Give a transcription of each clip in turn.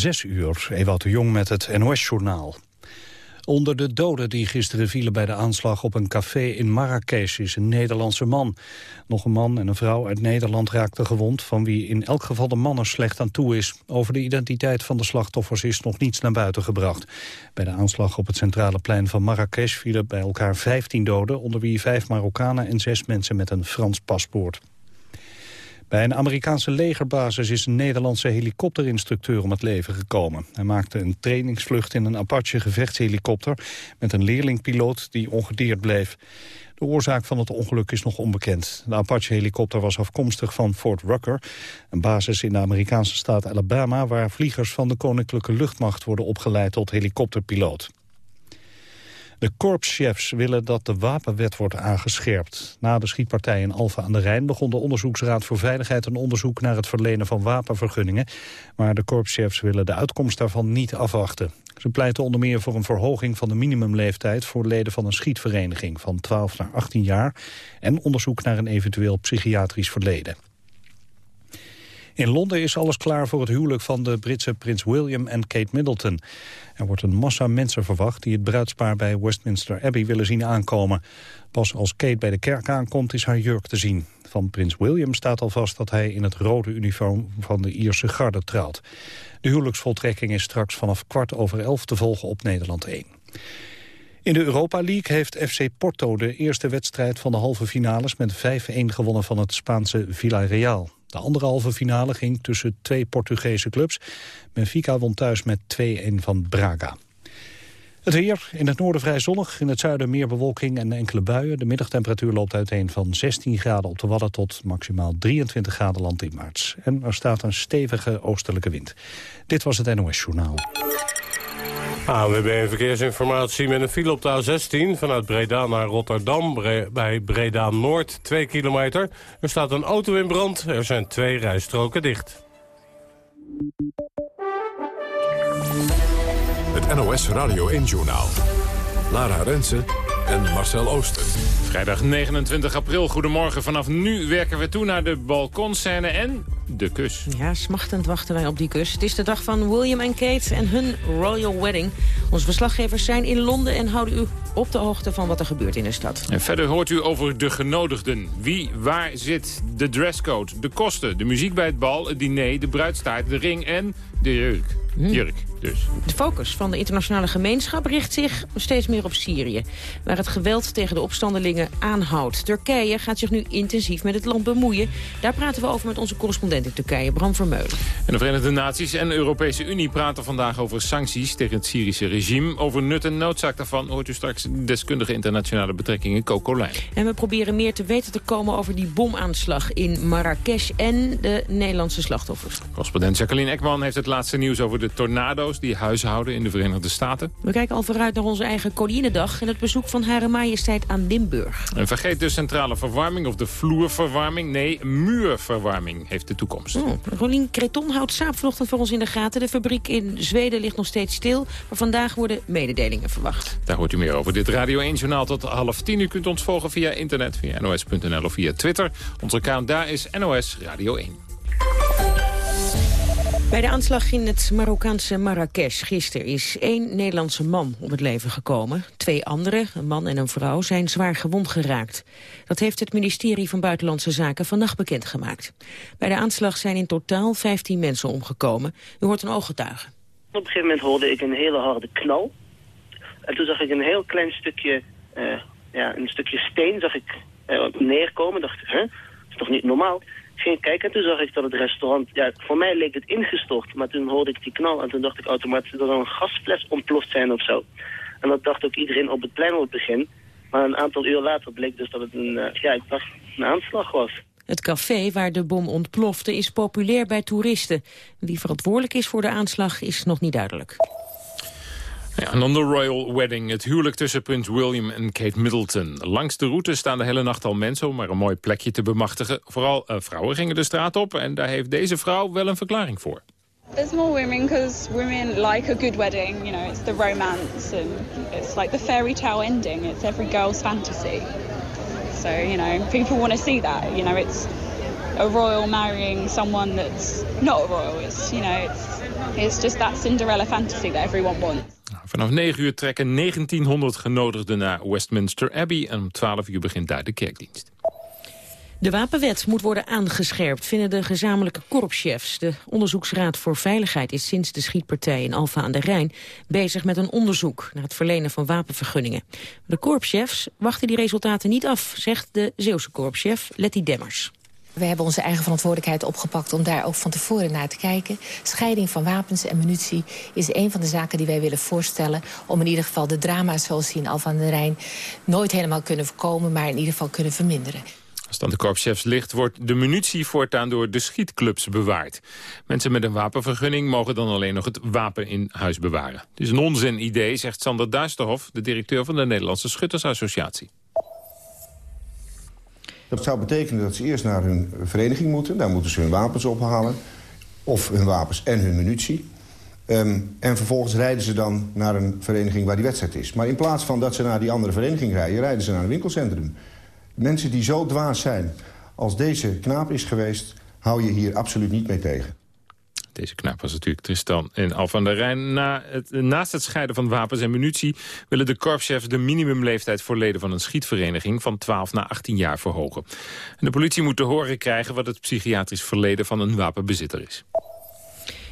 Zes uur, Ewout de Jong met het NOS-journaal. Onder de doden die gisteren vielen bij de aanslag op een café in Marrakesh is een Nederlandse man. Nog een man en een vrouw uit Nederland raakten gewond, van wie in elk geval de man er slecht aan toe is. Over de identiteit van de slachtoffers is nog niets naar buiten gebracht. Bij de aanslag op het centrale plein van Marrakesh vielen bij elkaar 15 doden, onder wie vijf Marokkanen en zes mensen met een Frans paspoort. Bij een Amerikaanse legerbasis is een Nederlandse helikopterinstructeur om het leven gekomen. Hij maakte een trainingsvlucht in een Apache gevechtshelikopter met een leerlingpiloot die ongedeerd bleef. De oorzaak van het ongeluk is nog onbekend. De Apache-helikopter was afkomstig van Fort Rucker, een basis in de Amerikaanse staat Alabama waar vliegers van de Koninklijke Luchtmacht worden opgeleid tot helikopterpiloot. De korpschefs willen dat de wapenwet wordt aangescherpt. Na de schietpartij in Alfa aan de Rijn begon de Onderzoeksraad voor Veiligheid een onderzoek naar het verlenen van wapenvergunningen. Maar de korpschefs willen de uitkomst daarvan niet afwachten. Ze pleiten onder meer voor een verhoging van de minimumleeftijd voor leden van een schietvereniging van 12 naar 18 jaar en onderzoek naar een eventueel psychiatrisch verleden. In Londen is alles klaar voor het huwelijk van de Britse prins William en Kate Middleton. Er wordt een massa mensen verwacht die het bruidspaar bij Westminster Abbey willen zien aankomen. Pas als Kate bij de kerk aankomt is haar jurk te zien. Van prins William staat al vast dat hij in het rode uniform van de Ierse garde trouwt. De huwelijksvoltrekking is straks vanaf kwart over elf te volgen op Nederland 1. In de Europa League heeft FC Porto de eerste wedstrijd van de halve finales met 5-1 gewonnen van het Spaanse Villarreal. De andere halve finale ging tussen twee Portugese clubs. Benfica won thuis met 2-1 van Braga. Het weer, in het noorden vrij zonnig, in het zuiden meer bewolking en enkele buien. De middagtemperatuur loopt uiteen van 16 graden op de Wadden tot maximaal 23 graden land in maart. En er staat een stevige oostelijke wind. Dit was het NOS Journaal. ANWB Verkeersinformatie met een file op de A16 vanuit Breda naar Rotterdam. bij Breda Noord, 2 kilometer. Er staat een auto in brand. Er zijn twee rijstroken dicht. Het NOS Radio 1 Journaal. Lara Rensen en Marcel Ooster. Vrijdag 29 april, goedemorgen. Vanaf nu werken we toe naar de balkonscène en de kus. Ja, smachtend wachten wij op die kus. Het is de dag van William en Kate en hun royal wedding. Onze verslaggevers zijn in Londen en houden u op de hoogte van wat er gebeurt in de stad. En verder hoort u over de genodigden. Wie waar zit, de dresscode, de kosten, de muziek bij het bal, het diner, de bruidstaart, de ring en de jurk. Hm. Jurk dus. De focus van de internationale gemeenschap richt zich steeds meer op Syrië... waar het geweld tegen de opstandelingen aanhoudt. Turkije gaat zich nu intensief met het land bemoeien. Daar praten we over met onze correspondent in Turkije, Bram Vermeulen. En de Verenigde Naties en de Europese Unie praten vandaag over sancties... tegen het Syrische regime. Over nut en noodzaak daarvan hoort u straks deskundige internationale betrekkingen Coco Lijn. En we proberen meer te weten te komen over die bomaanslag in Marrakesh... en de Nederlandse slachtoffers. Correspondent Jacqueline Ekman heeft het laatste nieuws over de tornado's die huishouden in de Verenigde Staten. We kijken al vooruit naar onze eigen Koninginnedag en het bezoek van Hare Majesteit aan Limburg. En vergeet de centrale verwarming of de vloerverwarming. Nee, muurverwarming heeft de toekomst. Oh, Rolien Creton houdt saap vanochtend voor ons in de gaten. De fabriek in Zweden ligt nog steeds stil, maar vandaag worden mededelingen verwacht. Daar hoort u meer over. Dit Radio 1-journaal tot half tien. U kunt ons volgen via internet, via nos.nl of via Twitter. Onze account daar is NOS Radio 1. Bij de aanslag in het Marokkaanse Marrakesh gisteren is één Nederlandse man om het leven gekomen. Twee anderen, een man en een vrouw, zijn zwaar gewond geraakt. Dat heeft het ministerie van Buitenlandse Zaken vannacht bekendgemaakt. Bij de aanslag zijn in totaal 15 mensen omgekomen. U hoort een ooggetuige. Op een gegeven moment hoorde ik een hele harde knal. En toen zag ik een heel klein stukje, uh, ja, een stukje steen zag ik, uh, neerkomen. dacht hè, dat is toch niet normaal? Ging kijken en toen zag ik dat het restaurant... Ja, voor mij leek het ingestort, maar toen hoorde ik die knal... en toen dacht ik automatisch dat er een gasfles ontploft zijn of zo. En dat dacht ook iedereen op het plein op het begin. Maar een aantal uur later bleek dus dat het een, uh, ja, ik dacht, een aanslag was. Het café waar de bom ontplofte is populair bij toeristen. Wie verantwoordelijk is voor de aanslag is nog niet duidelijk. Ja, en dan de Royal Wedding, het huwelijk tussen prins William en Kate Middleton. Langs de route staan de hele nacht al mensen om maar een mooi plekje te bemachtigen. Vooral uh, vrouwen gingen de straat op en daar heeft deze vrouw wel een verklaring voor. There's more women because women like a good wedding. You know, it's the romance and it's like the fairy tale ending. It's every girl's fantasy. So, you know, people want to see that. You know, it's a royal marrying someone that's not a royal. It's, you know, it's, it's just that Cinderella fantasy that everyone wants. Vanaf 9 uur trekken 1900 genodigden naar Westminster Abbey... en om 12 uur begint daar de kerkdienst. De wapenwet moet worden aangescherpt, vinden de gezamenlijke korpschefs. De Onderzoeksraad voor Veiligheid is sinds de schietpartij in Alfa aan de Rijn bezig met een onderzoek naar het verlenen van wapenvergunningen. De korpschefs wachten die resultaten niet af, zegt de Zeeuwse korpschef Letty Demmers. We hebben onze eigen verantwoordelijkheid opgepakt om daar ook van tevoren naar te kijken. Scheiding van wapens en munitie is een van de zaken die wij willen voorstellen... om in ieder geval de drama's zoals die in Alphen aan de Rijn nooit helemaal kunnen voorkomen... maar in ieder geval kunnen verminderen. Als dan de korpschefs ligt, wordt de munitie voortaan door de schietclubs bewaard. Mensen met een wapenvergunning mogen dan alleen nog het wapen in huis bewaren. Het is een onzin idee, zegt Sander Duisterhof, de directeur van de Nederlandse Schuttersassociatie. Dat zou betekenen dat ze eerst naar hun vereniging moeten. Daar moeten ze hun wapens ophalen. Of hun wapens en hun munitie. Ehm, en vervolgens rijden ze dan naar een vereniging waar die wedstrijd is. Maar in plaats van dat ze naar die andere vereniging rijden... rijden ze naar een winkelcentrum. Mensen die zo dwaas zijn als deze knaap is geweest... hou je hier absoluut niet mee tegen. Deze knaap was natuurlijk Tristan en Al van der Rijn. Na het, naast het scheiden van wapens en munitie... willen de korpschefs de minimumleeftijd voor leden van een schietvereniging... van 12 naar 18 jaar verhogen. En de politie moet te horen krijgen wat het psychiatrisch verleden van een wapenbezitter is.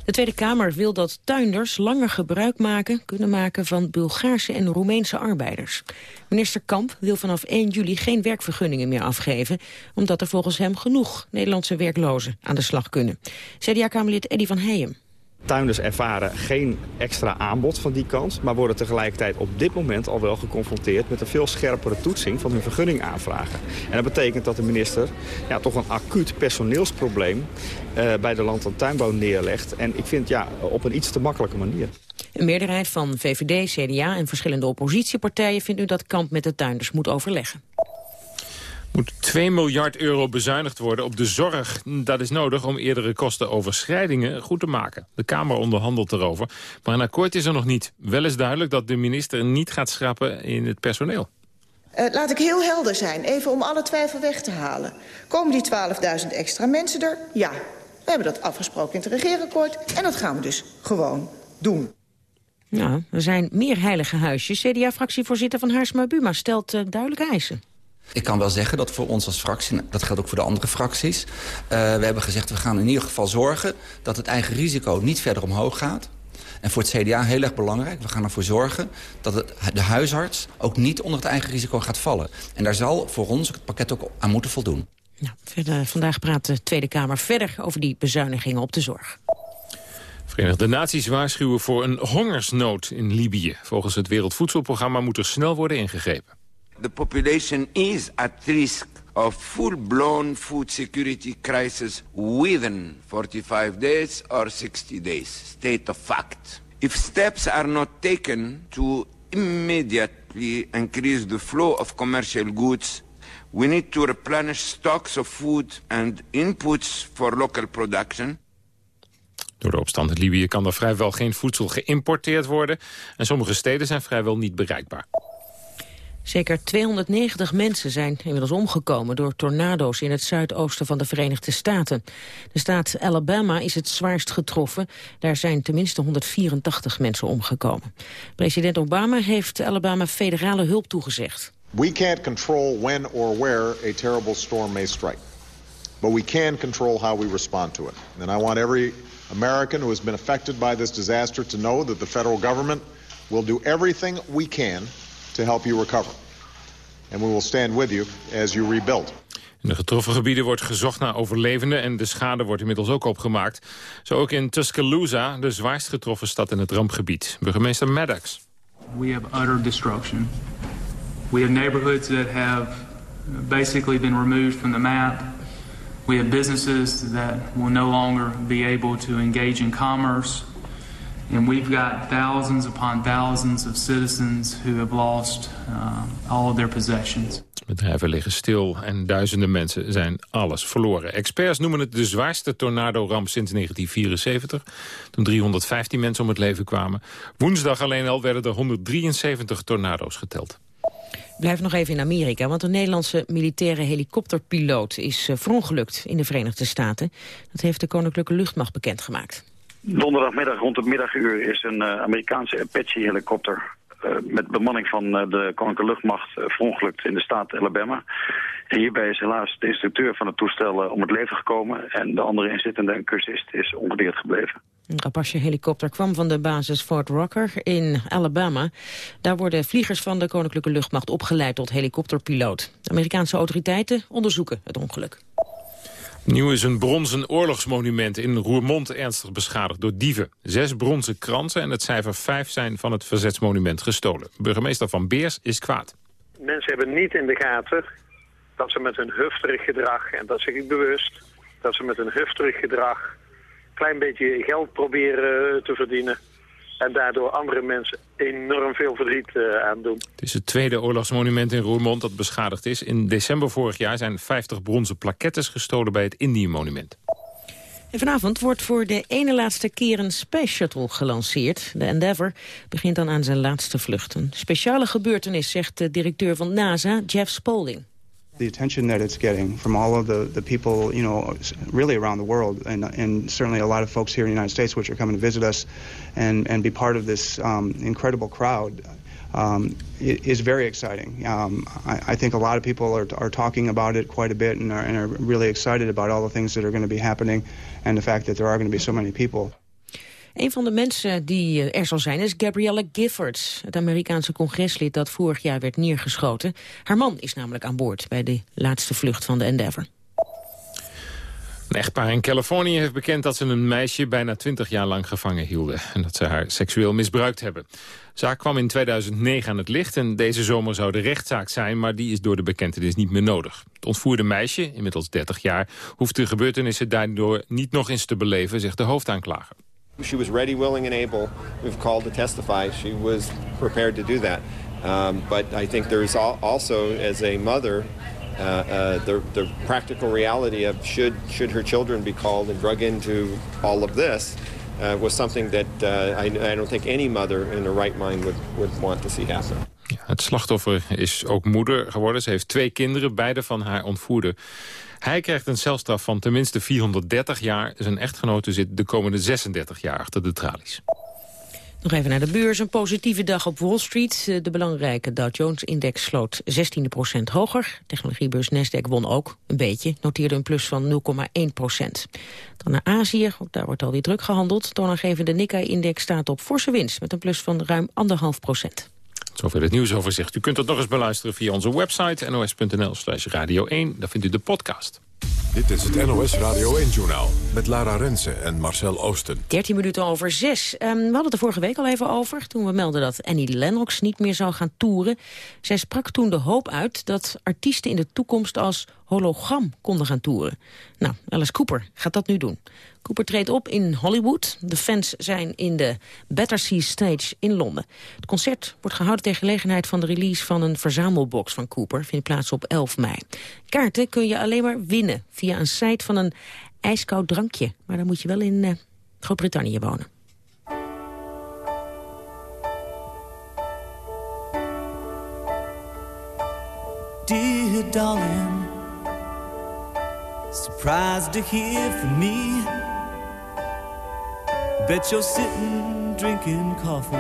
De Tweede Kamer wil dat tuinders langer gebruik maken, kunnen maken van Bulgaarse en Roemeense arbeiders. Minister Kamp wil vanaf 1 juli geen werkvergunningen meer afgeven, omdat er volgens hem genoeg Nederlandse werklozen aan de slag kunnen. CDA-Kamerlid Eddy van Heijem. Tuinders ervaren geen extra aanbod van die kant... maar worden tegelijkertijd op dit moment al wel geconfronteerd... met een veel scherpere toetsing van hun vergunningaanvragen. En dat betekent dat de minister ja, toch een acuut personeelsprobleem... Uh, bij de land- en tuinbouw neerlegt. En ik vind ja, op een iets te makkelijke manier. Een meerderheid van VVD, CDA en verschillende oppositiepartijen... vindt nu dat Kamp met de tuinders moet overleggen moet 2 miljard euro bezuinigd worden op de zorg. Dat is nodig om eerdere kostenoverschrijdingen goed te maken. De Kamer onderhandelt erover, maar een akkoord is er nog niet. Wel is duidelijk dat de minister niet gaat schrappen in het personeel. Uh, laat ik heel helder zijn, even om alle twijfel weg te halen. Komen die 12.000 extra mensen er? Ja. We hebben dat afgesproken in het regeerakkoord en dat gaan we dus gewoon doen. Nou, er zijn meer heilige huisjes. CDA-fractievoorzitter van Haarsma Buma stelt uh, duidelijke eisen. Ik kan wel zeggen dat voor ons als fractie, dat geldt ook voor de andere fracties... Uh, we hebben gezegd, we gaan in ieder geval zorgen dat het eigen risico niet verder omhoog gaat. En voor het CDA heel erg belangrijk, we gaan ervoor zorgen dat het, de huisarts ook niet onder het eigen risico gaat vallen. En daar zal voor ons het pakket ook aan moeten voldoen. Nou, verder, vandaag praat de Tweede Kamer verder over die bezuinigingen op de zorg. Verenigde Naties waarschuwen voor een hongersnood in Libië. Volgens het Wereldvoedselprogramma moet er snel worden ingegrepen. The population is at risk of full-blown food security crisis within 45 days or 60 days. State of fact. If steps are not taken to immediately increase the flow of commercial goods, we need to replenish stocks of food and inputs for local production. Door de opstand in Libië kan er vrijwel geen voedsel geïmporteerd worden... en sommige steden zijn vrijwel niet bereikbaar. Zeker 290 mensen zijn inmiddels omgekomen door tornado's in het zuidoosten van de Verenigde Staten. De staat Alabama is het zwaarst getroffen. Daar zijn tenminste 184 mensen omgekomen. President Obama heeft Alabama federale hulp toegezegd. We can't control when or where a terrible storm may strike. But we can control how we respond to it. And I want every American who has been affected by this disaster to know that the federal government will do everything we can to help you recover. And we will stand with you as you rebuild. In de getroffen gebieden wordt gezocht naar overlevenden... en de schade wordt inmiddels ook opgemaakt. Zo ook in Tuscaloosa, de zwaarst getroffen stad in het rampgebied. Burgemeester Maddox. We have utter destruction. We have neighborhoods that have basically been removed from the map. We have businesses that will no longer be able to engage in commerce. And we've got thousands upon thousands of citizens who have lost uh, all of their possessions. Bedrijven liggen stil en duizenden mensen zijn alles verloren. Experts noemen het de zwaarste tornado-ramp sinds 1974... toen 315 mensen om het leven kwamen. Woensdag alleen al werden er 173 tornado's geteld. Blijf nog even in Amerika, want een Nederlandse militaire helikopterpiloot is uh, verongelukt in de Verenigde Staten. Dat heeft de Koninklijke Luchtmacht bekendgemaakt. Donderdagmiddag rond het middaguur is een uh, Amerikaanse Apache-helikopter uh, met bemanning van de Koninklijke Luchtmacht verongelukt in de staat Alabama. En hierbij is helaas de instructeur van het toestel om het leven gekomen en de andere inzittende, een cursist, is ongedeerd gebleven. Een Apache-helikopter kwam van de basis Fort Rocker in Alabama. Daar worden vliegers van de Koninklijke Luchtmacht opgeleid tot helikopterpiloot. Amerikaanse autoriteiten onderzoeken het ongeluk. Nieuw is een bronzen oorlogsmonument in Roermond ernstig beschadigd door dieven. Zes bronzen kransen en het cijfer 5 zijn van het verzetsmonument gestolen. Burgemeester Van Beers is kwaad. Mensen hebben niet in de gaten dat ze met hun hufterig gedrag, en dat zeg ik bewust, dat ze met hun hufterig gedrag klein beetje geld proberen te verdienen. En daardoor andere mensen enorm veel verdriet uh, aandoen. Het is het tweede oorlogsmonument in Roermond dat beschadigd is. In december vorig jaar zijn 50 bronzen plakettes gestolen bij het Indië-monument. En vanavond wordt voor de ene laatste keer een Space Shuttle gelanceerd. De Endeavour begint dan aan zijn laatste vlucht. Een speciale gebeurtenis, zegt de directeur van NASA, Jeff Spalding. The attention that it's getting from all of the, the people, you know, really around the world, and, and certainly a lot of folks here in the United States, which are coming to visit us and, and be part of this um, incredible crowd, um, is very exciting. Um, I, I, think a lot of people are, are talking about it quite a bit and are, and are really excited about all the things that are going to be happening and the fact that there are going to be so many people. Een van de mensen die eh, er zal zijn is Gabrielle Giffords, het Amerikaanse congreslid dat vorig jaar werd neergeschoten. Haar man is namelijk aan boord bij de laatste vlucht van de Endeavour. Een echtpaar in Californië heeft bekend dat ze een meisje bijna 20 jaar lang gevangen hielden. En dat ze haar seksueel misbruikt hebben. De zaak kwam in 2009 aan het licht en deze zomer zou de rechtszaak zijn, maar die is door de bekentenis niet meer nodig. Het ontvoerde meisje, inmiddels 30 jaar, hoeft de gebeurtenissen daardoor niet nog eens te beleven, zegt de hoofdaanklager. She was ready, willing, and able. We've called to testify. She was prepared to do that. Um, but I think there's also, as a mother, uh, uh, the, the practical reality of should, should her children be called and drug into all of this uh, was something that uh, I, I don't think any mother in her right mind would, would want to see happen. Het slachtoffer is ook moeder geworden. Ze heeft twee kinderen, beide van haar ontvoerder. Hij krijgt een celstraf van tenminste 430 jaar. Zijn echtgenote zit de komende 36 jaar achter de tralies. Nog even naar de beurs. Een positieve dag op Wall Street. Eh, de belangrijke Dow Jones-index sloot 16 procent hoger. Technologiebeurs Nasdaq won ook een beetje. Noteerde een plus van 0,1 procent. Dan naar Azië. Ook daar wordt alweer druk gehandeld. Toonaangevende Nikkei-index staat op forse winst... met een plus van ruim 1,5 procent. Zover het nieuwsoverzicht. U kunt het nog eens beluisteren via onze website nos.nl slash radio 1. Daar vindt u de podcast. Dit is het NOS Radio 1-journaal met Lara Rensen en Marcel Oosten. 13 minuten over 6. Um, ehm, we hadden het er vorige week al even over... toen we melden dat Annie Lennox niet meer zou gaan toeren. Zij sprak toen de hoop uit dat artiesten in de toekomst als hologram konden gaan toeren. Nou, Alice Cooper gaat dat nu doen. Cooper treedt op in Hollywood. De fans zijn in de Battersea Stage in Londen. Het concert wordt gehouden ter gelegenheid van de release van een verzamelbox van Cooper. Vindt plaats op 11 mei. Kaarten kun je alleen maar winnen via een site van een ijskoud drankje. Maar dan moet je wel in uh, Groot-Brittannië wonen. Dear darling Surprised to hear me. Bet you're sitting drinking coffee,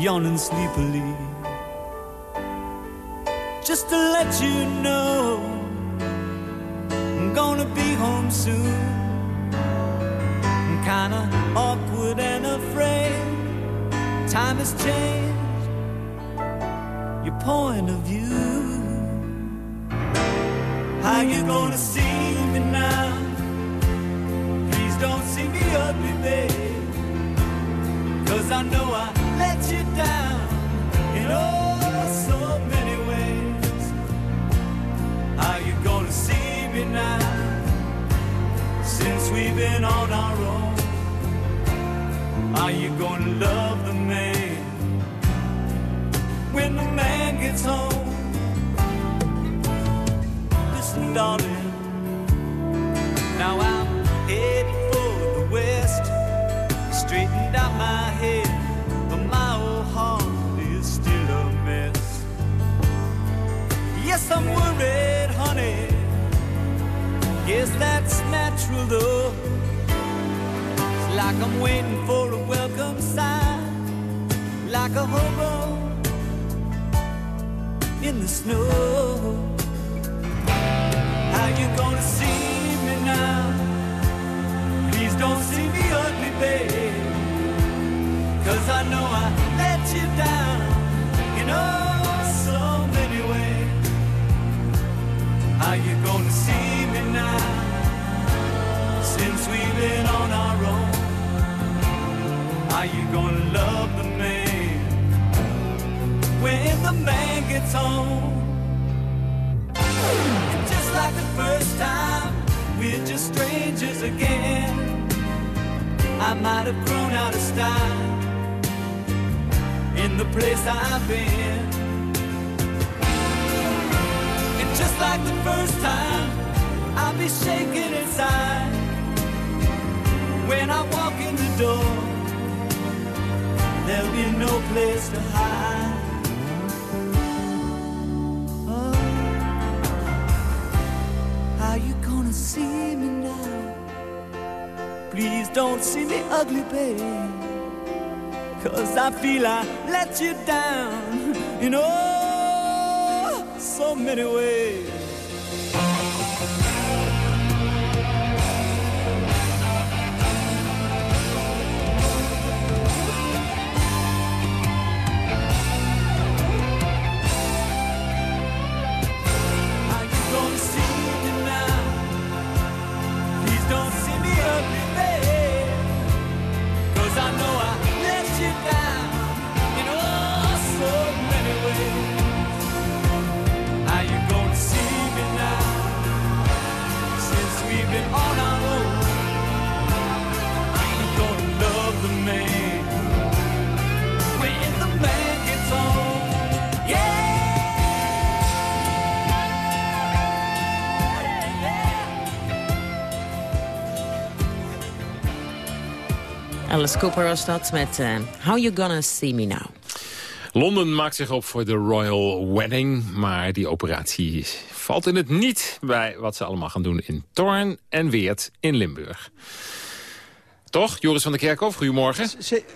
yawning sleepily. Just to let you know, I'm gonna be home soon. I'm kinda awkward and afraid. Time has changed your point of view. How you gonna see me now? Please don't see me ugly, babe. Cause I know I let you down in oh so many ways. How you gonna see me now? Since we've been on our own. Are you gonna love the man when the man gets home? Listen, darling. Now I'm headed I'm worried, honey. Guess that's natural though. It's like I'm waiting for a welcome sign, like a hobo in the snow. How you gonna see me now? Please don't see me ugly, babe. Cause I know I let you down in oh so many ways. How you gonna see me now? Since we've been on our own. How you gonna love the man when the man gets home? And just like the first time, we're just strangers again. I might have grown out of style in the place I've been. And just like the first time, I'll be shaking inside when I walk in the door. There'll be no place to hide. Oh, how you gonna see me now? Please don't see me ugly, babe. Cause I feel I let you down in oh so many ways. Alice Cooper was dat met eh, How You Gonna See Me Now. Londen maakt zich op voor de Royal Wedding. Maar die operatie valt in het niet bij wat ze allemaal gaan doen in Torn en Weert in Limburg. Toch? Joris van der Kerkhof, goedemorgen.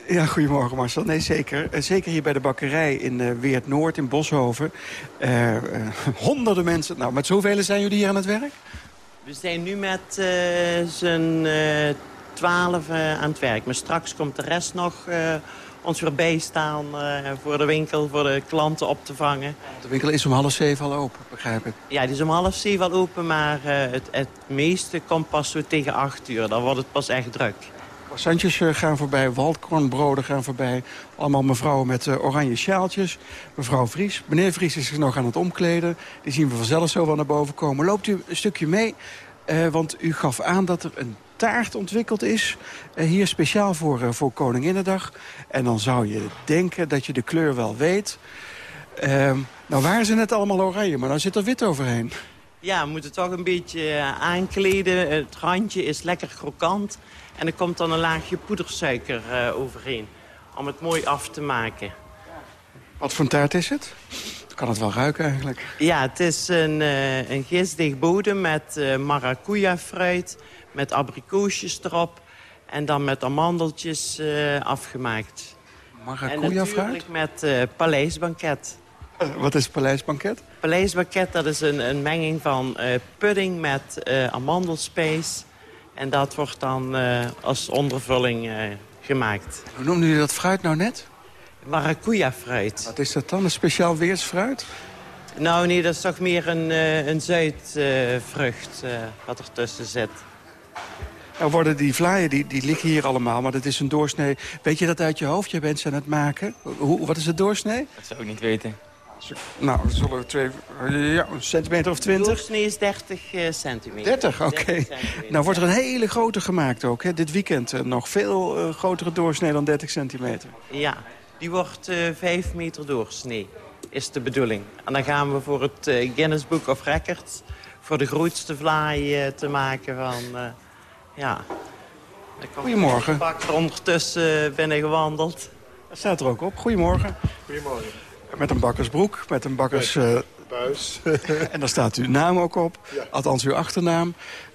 Ja, goedemorgen Marcel. Nee, zeker. Eh, Zeker hier bij de bakkerij in eh, Weert-Noord in Boshoven. Eh, eh, honderden mensen. Nou, met zoveel zijn jullie hier aan het werk? We zijn nu met eh z'n eh, twaalf eh, aan het werk. Maar straks komt de rest nog eh, ons weer bijstaan eh, voor de winkel, voor de klanten op te vangen. De winkel is om half zeven al open, begrijp ik. Ja, die is om half zeven al open, maar het, het meeste komt pas zo tegen acht uur. Dan wordt het pas echt druk. Croissantjes eh, gaan voorbij, waldkornbroden gaan voorbij. Allemaal mevrouwen met oranje sjaaltjes. Mevrouw Vries. Meneer Vries is zich nog aan het omkleden. Die zien we vanzelf zo wel naar boven komen. Loopt u een stukje mee? Want u gaf aan dat er een taart ontwikkeld is. eh, hier speciaal voor, eh, voor Koninginnedag. En dan zou je denken dat je de kleur wel weet. Ehm, nou waren ze net allemaal oranje, maar dan zit er wit overheen. Ja, we moeten toch een beetje eh, aankleden. Het randje is lekker krokant. En er komt dan een laagje poedersuiker overheen. Om het mooi af te maken. Wat voor een taart is het? Ik kan het wel ruiken eigenlijk. Ja, het is een, een gistdig bodem met maracuja fruit, met abrikoosjes erop en dan met amandeltjes eh, afgemaakt. Maracuja En natuurlijk met eh paleisbanket. Eh, wat is paleisbanket? Paleisbanket, dat is een, een menging van pudding met amandelspijs. En dat wordt dan als ondervulling gemaakt. Hoe noemde u dat fruit nou net? Maracuja fruit. Wat is dat dan? Een speciaal weersfruit? Nou nee, dat is toch meer een, een zuidvrucht wat ertussen zit. Nou worden die vlaaien, die, die liggen hier allemaal, maar dat is een doorsnee. Weet je dat uit je hoofd? Je bent ze aan het maken. Hoe, wat is het doorsnee? Dat zou ik niet weten. Nou, dat zullen we twee, ja, een centimeter of De twintig? doorsnee is 30 eh, centimeter. 30, oké. 30 centimeter, Nou wordt er een hele grote gemaakt ook. Hè? Dit weekend eh, nog veel eh, grotere doorsnee dan 30 centimeter. Ja, die wordt eh 5 meter doorsnee, is de bedoeling. En dan gaan we voor het eh, Guinness Book of Records... voor de grootste vlaai te maken van... eh, ja. Er Goedemorgen. bakker ondertussen eh, binnen gewandeld. Dat staat er ook op. Goedemorgen. Goedemorgen. Met een bakkersbroek, met een bakkers... eh, Buis. en daar staat uw naam ook op, althans uw achternaam.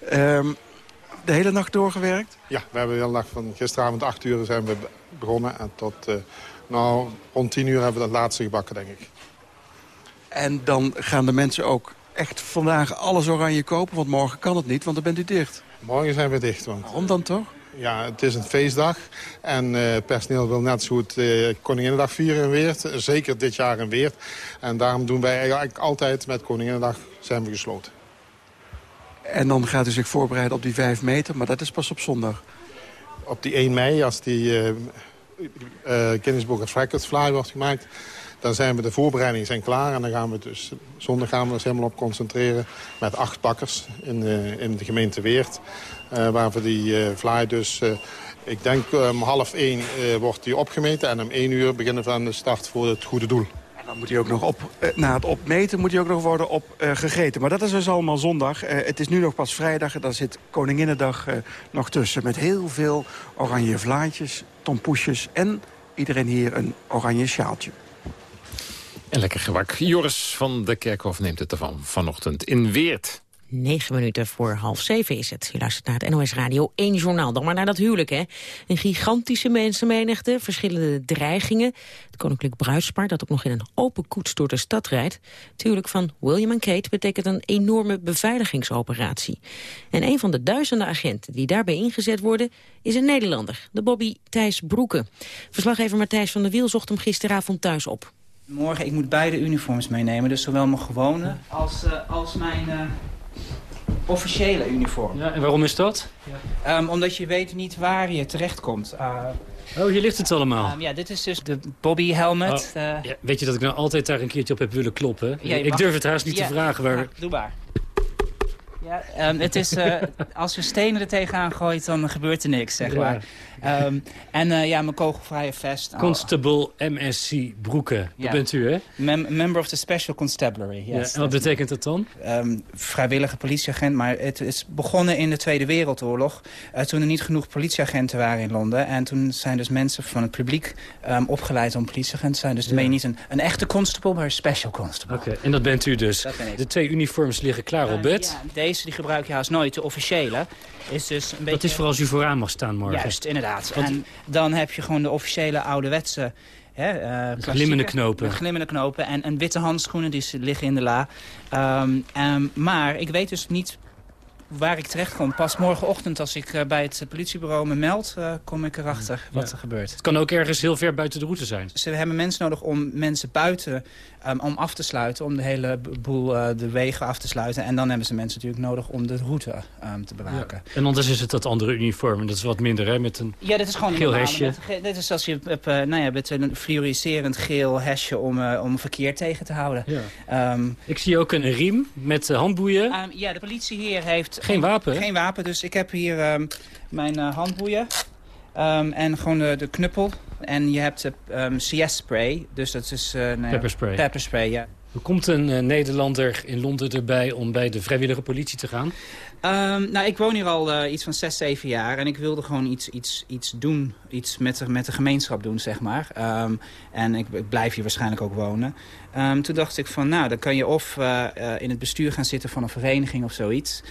Ehm, de hele nacht doorgewerkt? Ja, we hebben de hele nacht van gisteravond 8 uur zijn we begonnen. En tot uh, nou, rond 10 uur hebben we het laatste gebakken, denk ik. En dan gaan de mensen ook echt vandaag alles oranje kopen? Want morgen kan het niet, want dan bent u dicht. Morgen zijn we dicht. Want... Waarom dan toch? Ja, het is een feestdag. En uh, personeel wil net zo goed uh, Koninginnedag vieren in Weert. Zeker dit jaar in Weert. En daarom doen wij eigenlijk altijd met Koninginnedag zijn we gesloten. En dan gaat u zich voorbereiden op die 5 meter, maar dat is pas op zondag. Op die 1 mei, als die uh, uh, Guinness Book of Records fly wordt gemaakt... dan zijn we de voorbereidingen zijn klaar. En dan gaan we dus zondag gaan we ons helemaal op concentreren... met acht bakkers in, uh, in de gemeente Weert. Uh, waar we die uh, fly dus... ik denk om half één wordt die opgemeten... en om één uur beginnen we aan de start voor het goede doel. Dan moet hij ook nog op, na het opmeten moet hij ook nog worden opgegeten. Maar dat is dus allemaal zondag. Het is nu nog pas vrijdag en daar zit Koninginnedag nog tussen. Met heel veel oranje vlaatjes, tompoesjes en iedereen hier een oranje sjaaltje. Lekker gewak. Joris van de Kerkhof neemt het ervan vanochtend in Weert. Negen minuten voor half zeven is het. U luistert naar het NOS Radio 1 journaal. Dan maar naar dat huwelijk, hè. Een gigantische mensenmenigte, verschillende dreigingen. Het koninklijk bruidspaar dat ook nog in een open koets door de stad rijdt. Het van William en Kate betekent een enorme beveiligingsoperatie. En een van de duizenden agenten die daarbij ingezet worden... is een Nederlander, de Bobby Thijs Broeken. Verslaggever Matthijs van der Wiel zocht hem gisteravond thuis op. Morgen, ik moet beide uniforms meenemen. Dus zowel mijn gewone als, uh, als mijn... Uh officiële uniform. Ja, en waarom is dat? Ja. Um, omdat je weet niet waar je terechtkomt. Uh, oh, hier ligt het allemaal. Um, ja, dit is dus de Bobby helmet. Oh, uh, ja, weet je dat ik nou altijd daar een keertje op heb willen kloppen? Ja, ik mag... durf het haast niet te vragen. Waar... Ja, doe maar. Ja, um, het is, uh, als je stenen er tegenaan gooit, dan gebeurt er niks, zeg maar. Um, en uh, ja, mijn kogelvrije vest. Constable MSC Broeken, dat ja. bent u, hè? Mem member of the Special Constabulary, yes. Ja, en wat betekent dat dan? Um, vrijwillige politieagent, maar het is begonnen in de Tweede Wereldoorlog... Uh, toen er niet genoeg politieagenten waren in Londen. En toen zijn dus mensen van het publiek um, opgeleid om politieagent te zijn. Dus dan ben je niet een, een echte constable, maar een special constable. Oké, okay, en dat bent u dus. Dat ben ik. De twee uniforms liggen klaar op bed. Ja, deze die gebruik je haast nooit, de officiële. Is dus een beetje... Dat is voor als u vooraan mag staan morgen. Juist, inderdaad. Want... En dan heb je gewoon de officiële ouderwetse... Hè, uh, glimmende knopen. Glimmende knopen en, en witte handschoenen, die liggen in de la. Um, um, maar ik weet dus niet waar ik terecht kom. Pas morgenochtend als ik uh, bij het politiebureau me meld, uh, kom ik erachter wat ja. er gebeurt. Het kan ook ergens heel ver buiten de route zijn. Ze hebben mensen nodig om mensen buiten um, om af te sluiten. Om de hele boel uh, de wegen af te sluiten. En dan hebben ze mensen natuurlijk nodig om de route um, te bewaken. Ja. En anders is het dat andere uniform. En dat is wat minder, hè? Met een ja, dit is gewoon geel hesje. Dit, dit is als je hebt, nou ja, met een fluoriserend geel hesje om, om verkeer tegen te houden. Ja. Um, ik zie ook een riem met handboeien. ja, de politieheer heeft geen wapen? Geen wapen, dus ik heb hier um, mijn uh, handboeien. Um, en gewoon de, de, knuppel. En je hebt de um, CS-spray. Dus dat is... Uh, nou pepperspray. Pepperspray, ja. Hoe komt een uh, Nederlander in Londen erbij om bij de vrijwillige politie te gaan? Um, nou, ik woon hier al uh, iets van 6, 7 jaar. En ik wilde gewoon iets, iets, iets doen. Iets met de, met de gemeenschap doen, zeg maar. Um, en ik, ik, blijf hier waarschijnlijk ook wonen. Um, toen dacht ik van, nou, dan kan je of uh, uh, in het bestuur gaan zitten van een vereniging of zoiets.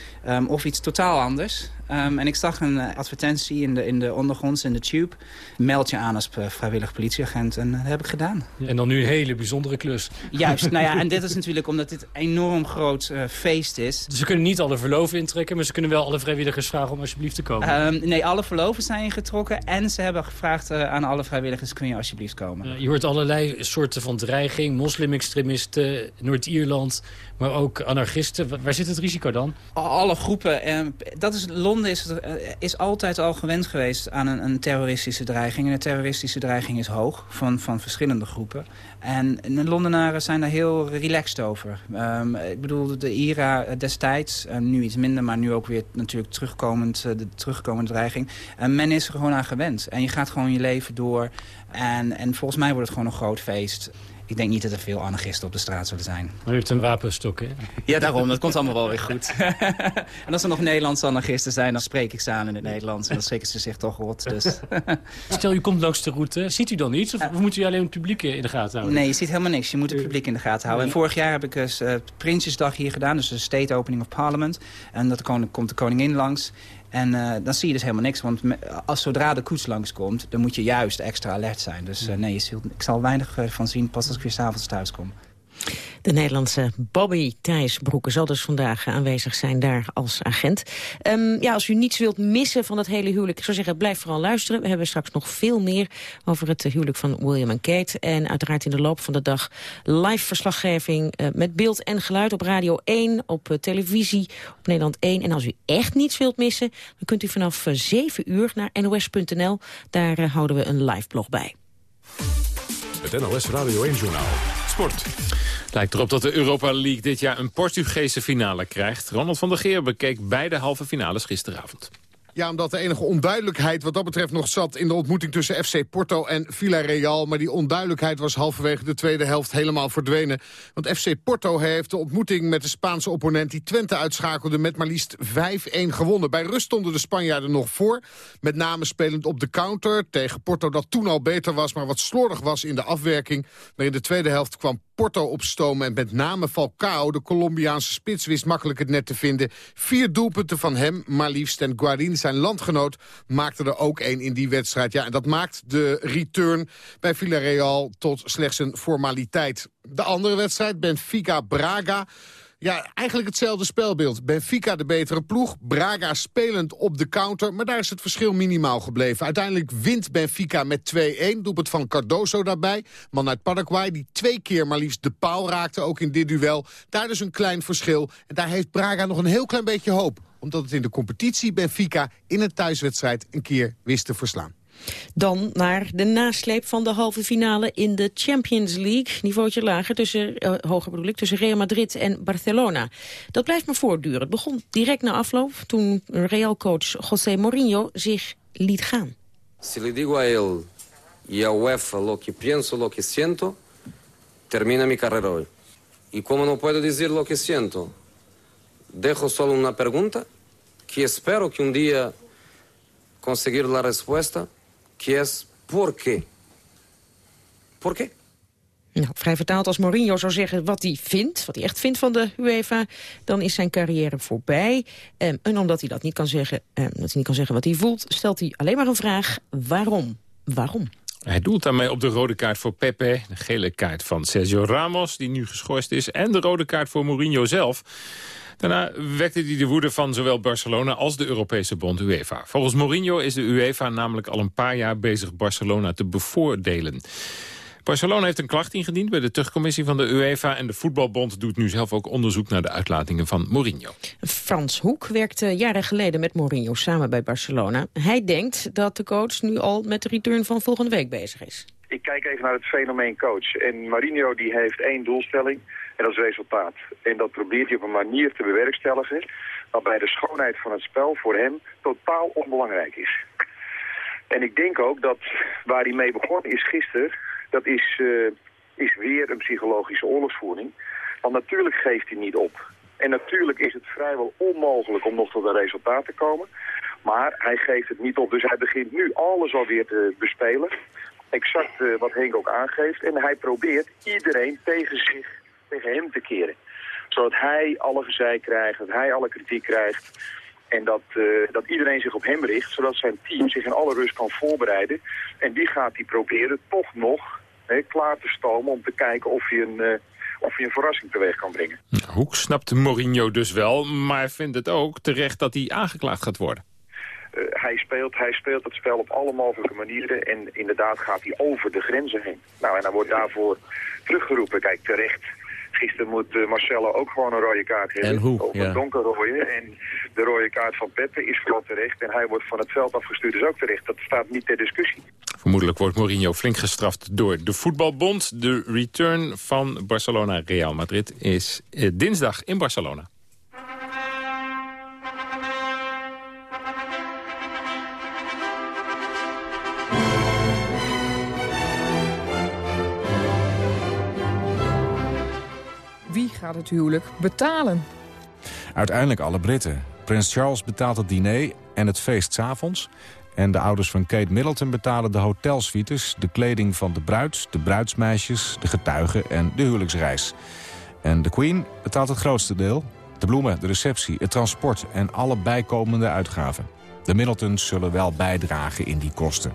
of iets totaal anders. en ik zag een advertentie in de, in de ondergronds, in de tube. Meld je aan als vrijwillig politieagent. En dat heb ik gedaan. En dan nu een hele bijzondere klus. Juist, nou ja, en dit is natuurlijk omdat dit een enorm groot feest is. Dus we kunnen niet alle verloven intrekken, maar ze kunnen wel alle vrijwilligers vragen om alsjeblieft te komen. nee, alle verloven zijn ingetrokken. En ze hebben gevraagd aan alle vrijwilligers, kun je alsjeblieft komen. Je hoort allerlei soorten van dreiging, moslimextremisten, Noord-Ierland, maar ook anarchisten. Waar zit het risico dan? Alle groepen. Eh, dat is, Londen is, is altijd al gewend geweest aan een, een, terroristische dreiging. En de terroristische dreiging is hoog van, van verschillende groepen. En de Londenaren zijn daar heel relaxed over. Um, ik bedoel, de IRA destijds, nu iets minder, maar nu ook weer natuurlijk terugkomend, uh, de terugkomende dreiging. En men is er gewoon aan gewend. En je gaat gewoon je leven door. En, en volgens mij wordt het gewoon een groot feest. Ik denk niet dat er veel anarchisten op de straat zullen zijn. Maar u heeft een wapenstok, hè? Ja, daarom. Dat komt allemaal wel weer goed. en als er nog Nederlandse anarchisten zijn, dan spreek ik ze aan in het Nederlands. En dan schrikken ze zich toch rot. Dus. Stel, u komt langs de route. Ziet u dan iets? Of, of moet u alleen het publiek in de gaten houden? Nee, je ziet helemaal niks. Je moet het publiek in de gaten houden. En vorig jaar heb ik eens uh, Prinsjesdag hier gedaan. Dus de State Opening of Parliament. En dat komt de koningin langs. En uh, dan zie je dus helemaal niks. Want als zodra de koets langskomt, dan moet je juist extra alert zijn. Dus uh, nee, je zult, ik zal weinig van zien pas als ik weer s'avonds thuis kom. De Nederlandse Bobby Thijsbroeken zal dus vandaag aanwezig zijn daar als agent. Um, ja, als u niets wilt missen van het hele huwelijk, ik zou zeggen, blijf vooral luisteren. We hebben straks nog veel meer over het huwelijk van William en Kate. En uiteraard in de loop van de dag live verslaggeving uh, met beeld en geluid op Radio 1, op uh, televisie, op Nederland 1. En als u echt niets wilt missen, dan kunt u vanaf uh, 7 uur naar nos.nl. Daar houden we een live blog bij. Het NOS Radio 1-journaal. Sport. Lijkt erop dat de Europa League dit jaar een Portugese finale krijgt. Ronald van der Geer bekeek beide halve finales gisteravond. Ja, omdat de enige onduidelijkheid wat dat betreft nog zat... in de ontmoeting tussen FC Porto en Villarreal. Maar die onduidelijkheid was halverwege de tweede helft helemaal verdwenen. Want FC Porto heeft de ontmoeting met de Spaanse opponent... die Twente uitschakelde met maar liefst 5-1 gewonnen. Bij rust stonden de Spanjaarden nog voor. Met name spelend op de counter tegen Porto dat toen al beter was... maar wat slordig was in de afwerking. Maar in de tweede helft kwam Porto opstomen. En met name Falcao, de Colombiaanse spits, wist makkelijk het net te vinden. Vier doelpunten van hem, maar liefst. En Guarin, zijn landgenoot, maakte er ook één in die wedstrijd. Ja, en dat maakt de return bij Villarreal tot slechts een formaliteit. De andere wedstrijd, Benfica-Braga... Ja, eigenlijk hetzelfde spelbeeld. Benfica de betere ploeg, Braga spelend op de counter... maar daar is het verschil minimaal gebleven. Uiteindelijk wint Benfica met 2-1, doelpunt van Cardoso daarbij. Man uit Paraguay, die twee keer maar liefst de paal raakte, ook in dit duel. Daar dus een klein verschil. En daar heeft Braga nog een heel klein beetje hoop. Omdat het in de competitie Benfica in een thuiswedstrijd een keer wist te verslaan. Dan naar de nasleep van de halve finale in de Champions League. Niveautje lager, tussen, uh, hoger bedoel ik, tussen Real Madrid en Barcelona. Dat blijft maar voortduren. Het begon direct na afloop toen Real-coach José Mourinho zich liet gaan. Si le digo a él y a UEFA lo que pienso, lo que siento, termina mi carrera hoy. Y como no puedo decir lo que siento, dejo solo una pregunta que espero que un día conseguir la respuesta que es ¿por qué? ¿Por qué? Nou, vrij vertaald als Mourinho zou zeggen wat hij vindt, wat hij echt vindt van de UEFA, dan is zijn carrière voorbij. Um, en omdat hij dat niet kan zeggen, um, dat hij niet kan zeggen wat hij voelt, stelt hij alleen maar een vraag: waarom? Waarom? Hij doelt daarmee op de rode kaart voor Pepe, de gele kaart van Sergio Ramos, die nu geschorst is, en de rode kaart voor Mourinho zelf. Daarna wekte hij de woede van zowel Barcelona als de Europese bond UEFA. Volgens Mourinho is de UEFA namelijk al een paar jaar bezig Barcelona te bevoordelen. Barcelona heeft een klacht ingediend bij de terugcommissie van de UEFA... en de voetbalbond doet nu zelf ook onderzoek naar de uitlatingen van Mourinho. Frans Hoek werkte jaren geleden met Mourinho samen bij Barcelona. Hij denkt dat de coach nu al met de return van volgende week bezig is. Ik kijk even naar het fenomeen coach. En Mourinho die heeft één doelstelling en is resultaat. En dat probeert hij op een manier te bewerkstelligen... waarbij de schoonheid van het spel voor hem totaal onbelangrijk is. En ik denk ook dat waar hij mee begonnen is gisteren... dat is, uh, is weer een psychologische oorlogsvoering. Want natuurlijk geeft hij niet op. En natuurlijk is het vrijwel onmogelijk om nog tot een resultaat te komen. Maar hij geeft het niet op. Dus hij begint nu alles alweer te bespelen. Exact uh, wat Henk ook aangeeft. En hij probeert iedereen tegen zich tegen hem te keren. Zodat hij alle gezeik krijgt, dat hij alle kritiek krijgt. En dat, uh, dat iedereen zich op hem richt, zodat zijn team zich in alle rust kan voorbereiden. En die gaat hij proberen toch nog hè, klaar te stomen om te kijken of hij een... Uh, of je een verrassing teweeg kan brengen. Hoek snapt Mourinho dus wel, maar vindt het ook terecht dat hij aangeklaagd gaat worden. Uh, hij, speelt, hij speelt het spel op alle mogelijke manieren en inderdaad gaat hij over de grenzen heen. Nou, en dan wordt daarvoor teruggeroepen, kijk, terecht Gisteren moet uh, Marcelo ook gewoon een rode kaart hebben. En hoe? Ook een donkerrode. En de rode kaart van Peppe is vooral terecht. En hij wordt van het veld afgestuurd, dus ook terecht. Dat staat niet ter discussie. Vermoedelijk wordt Mourinho flink gestraft door de voetbalbond. De return van Barcelona-Real Madrid is uh, dinsdag in Barcelona. Gaat het huwelijk betalen? Uiteindelijk alle Britten. Prins Charles betaalt het diner en het feest 's avonds. En de ouders van Kate Middleton betalen de hotelsuites... de kleding van de bruid, de bruidsmeisjes, de getuigen en de huwelijksreis. En de Queen betaalt het grootste deel. De bloemen, de receptie, het transport en alle bijkomende uitgaven. De Middletons zullen wel bijdragen in die kosten.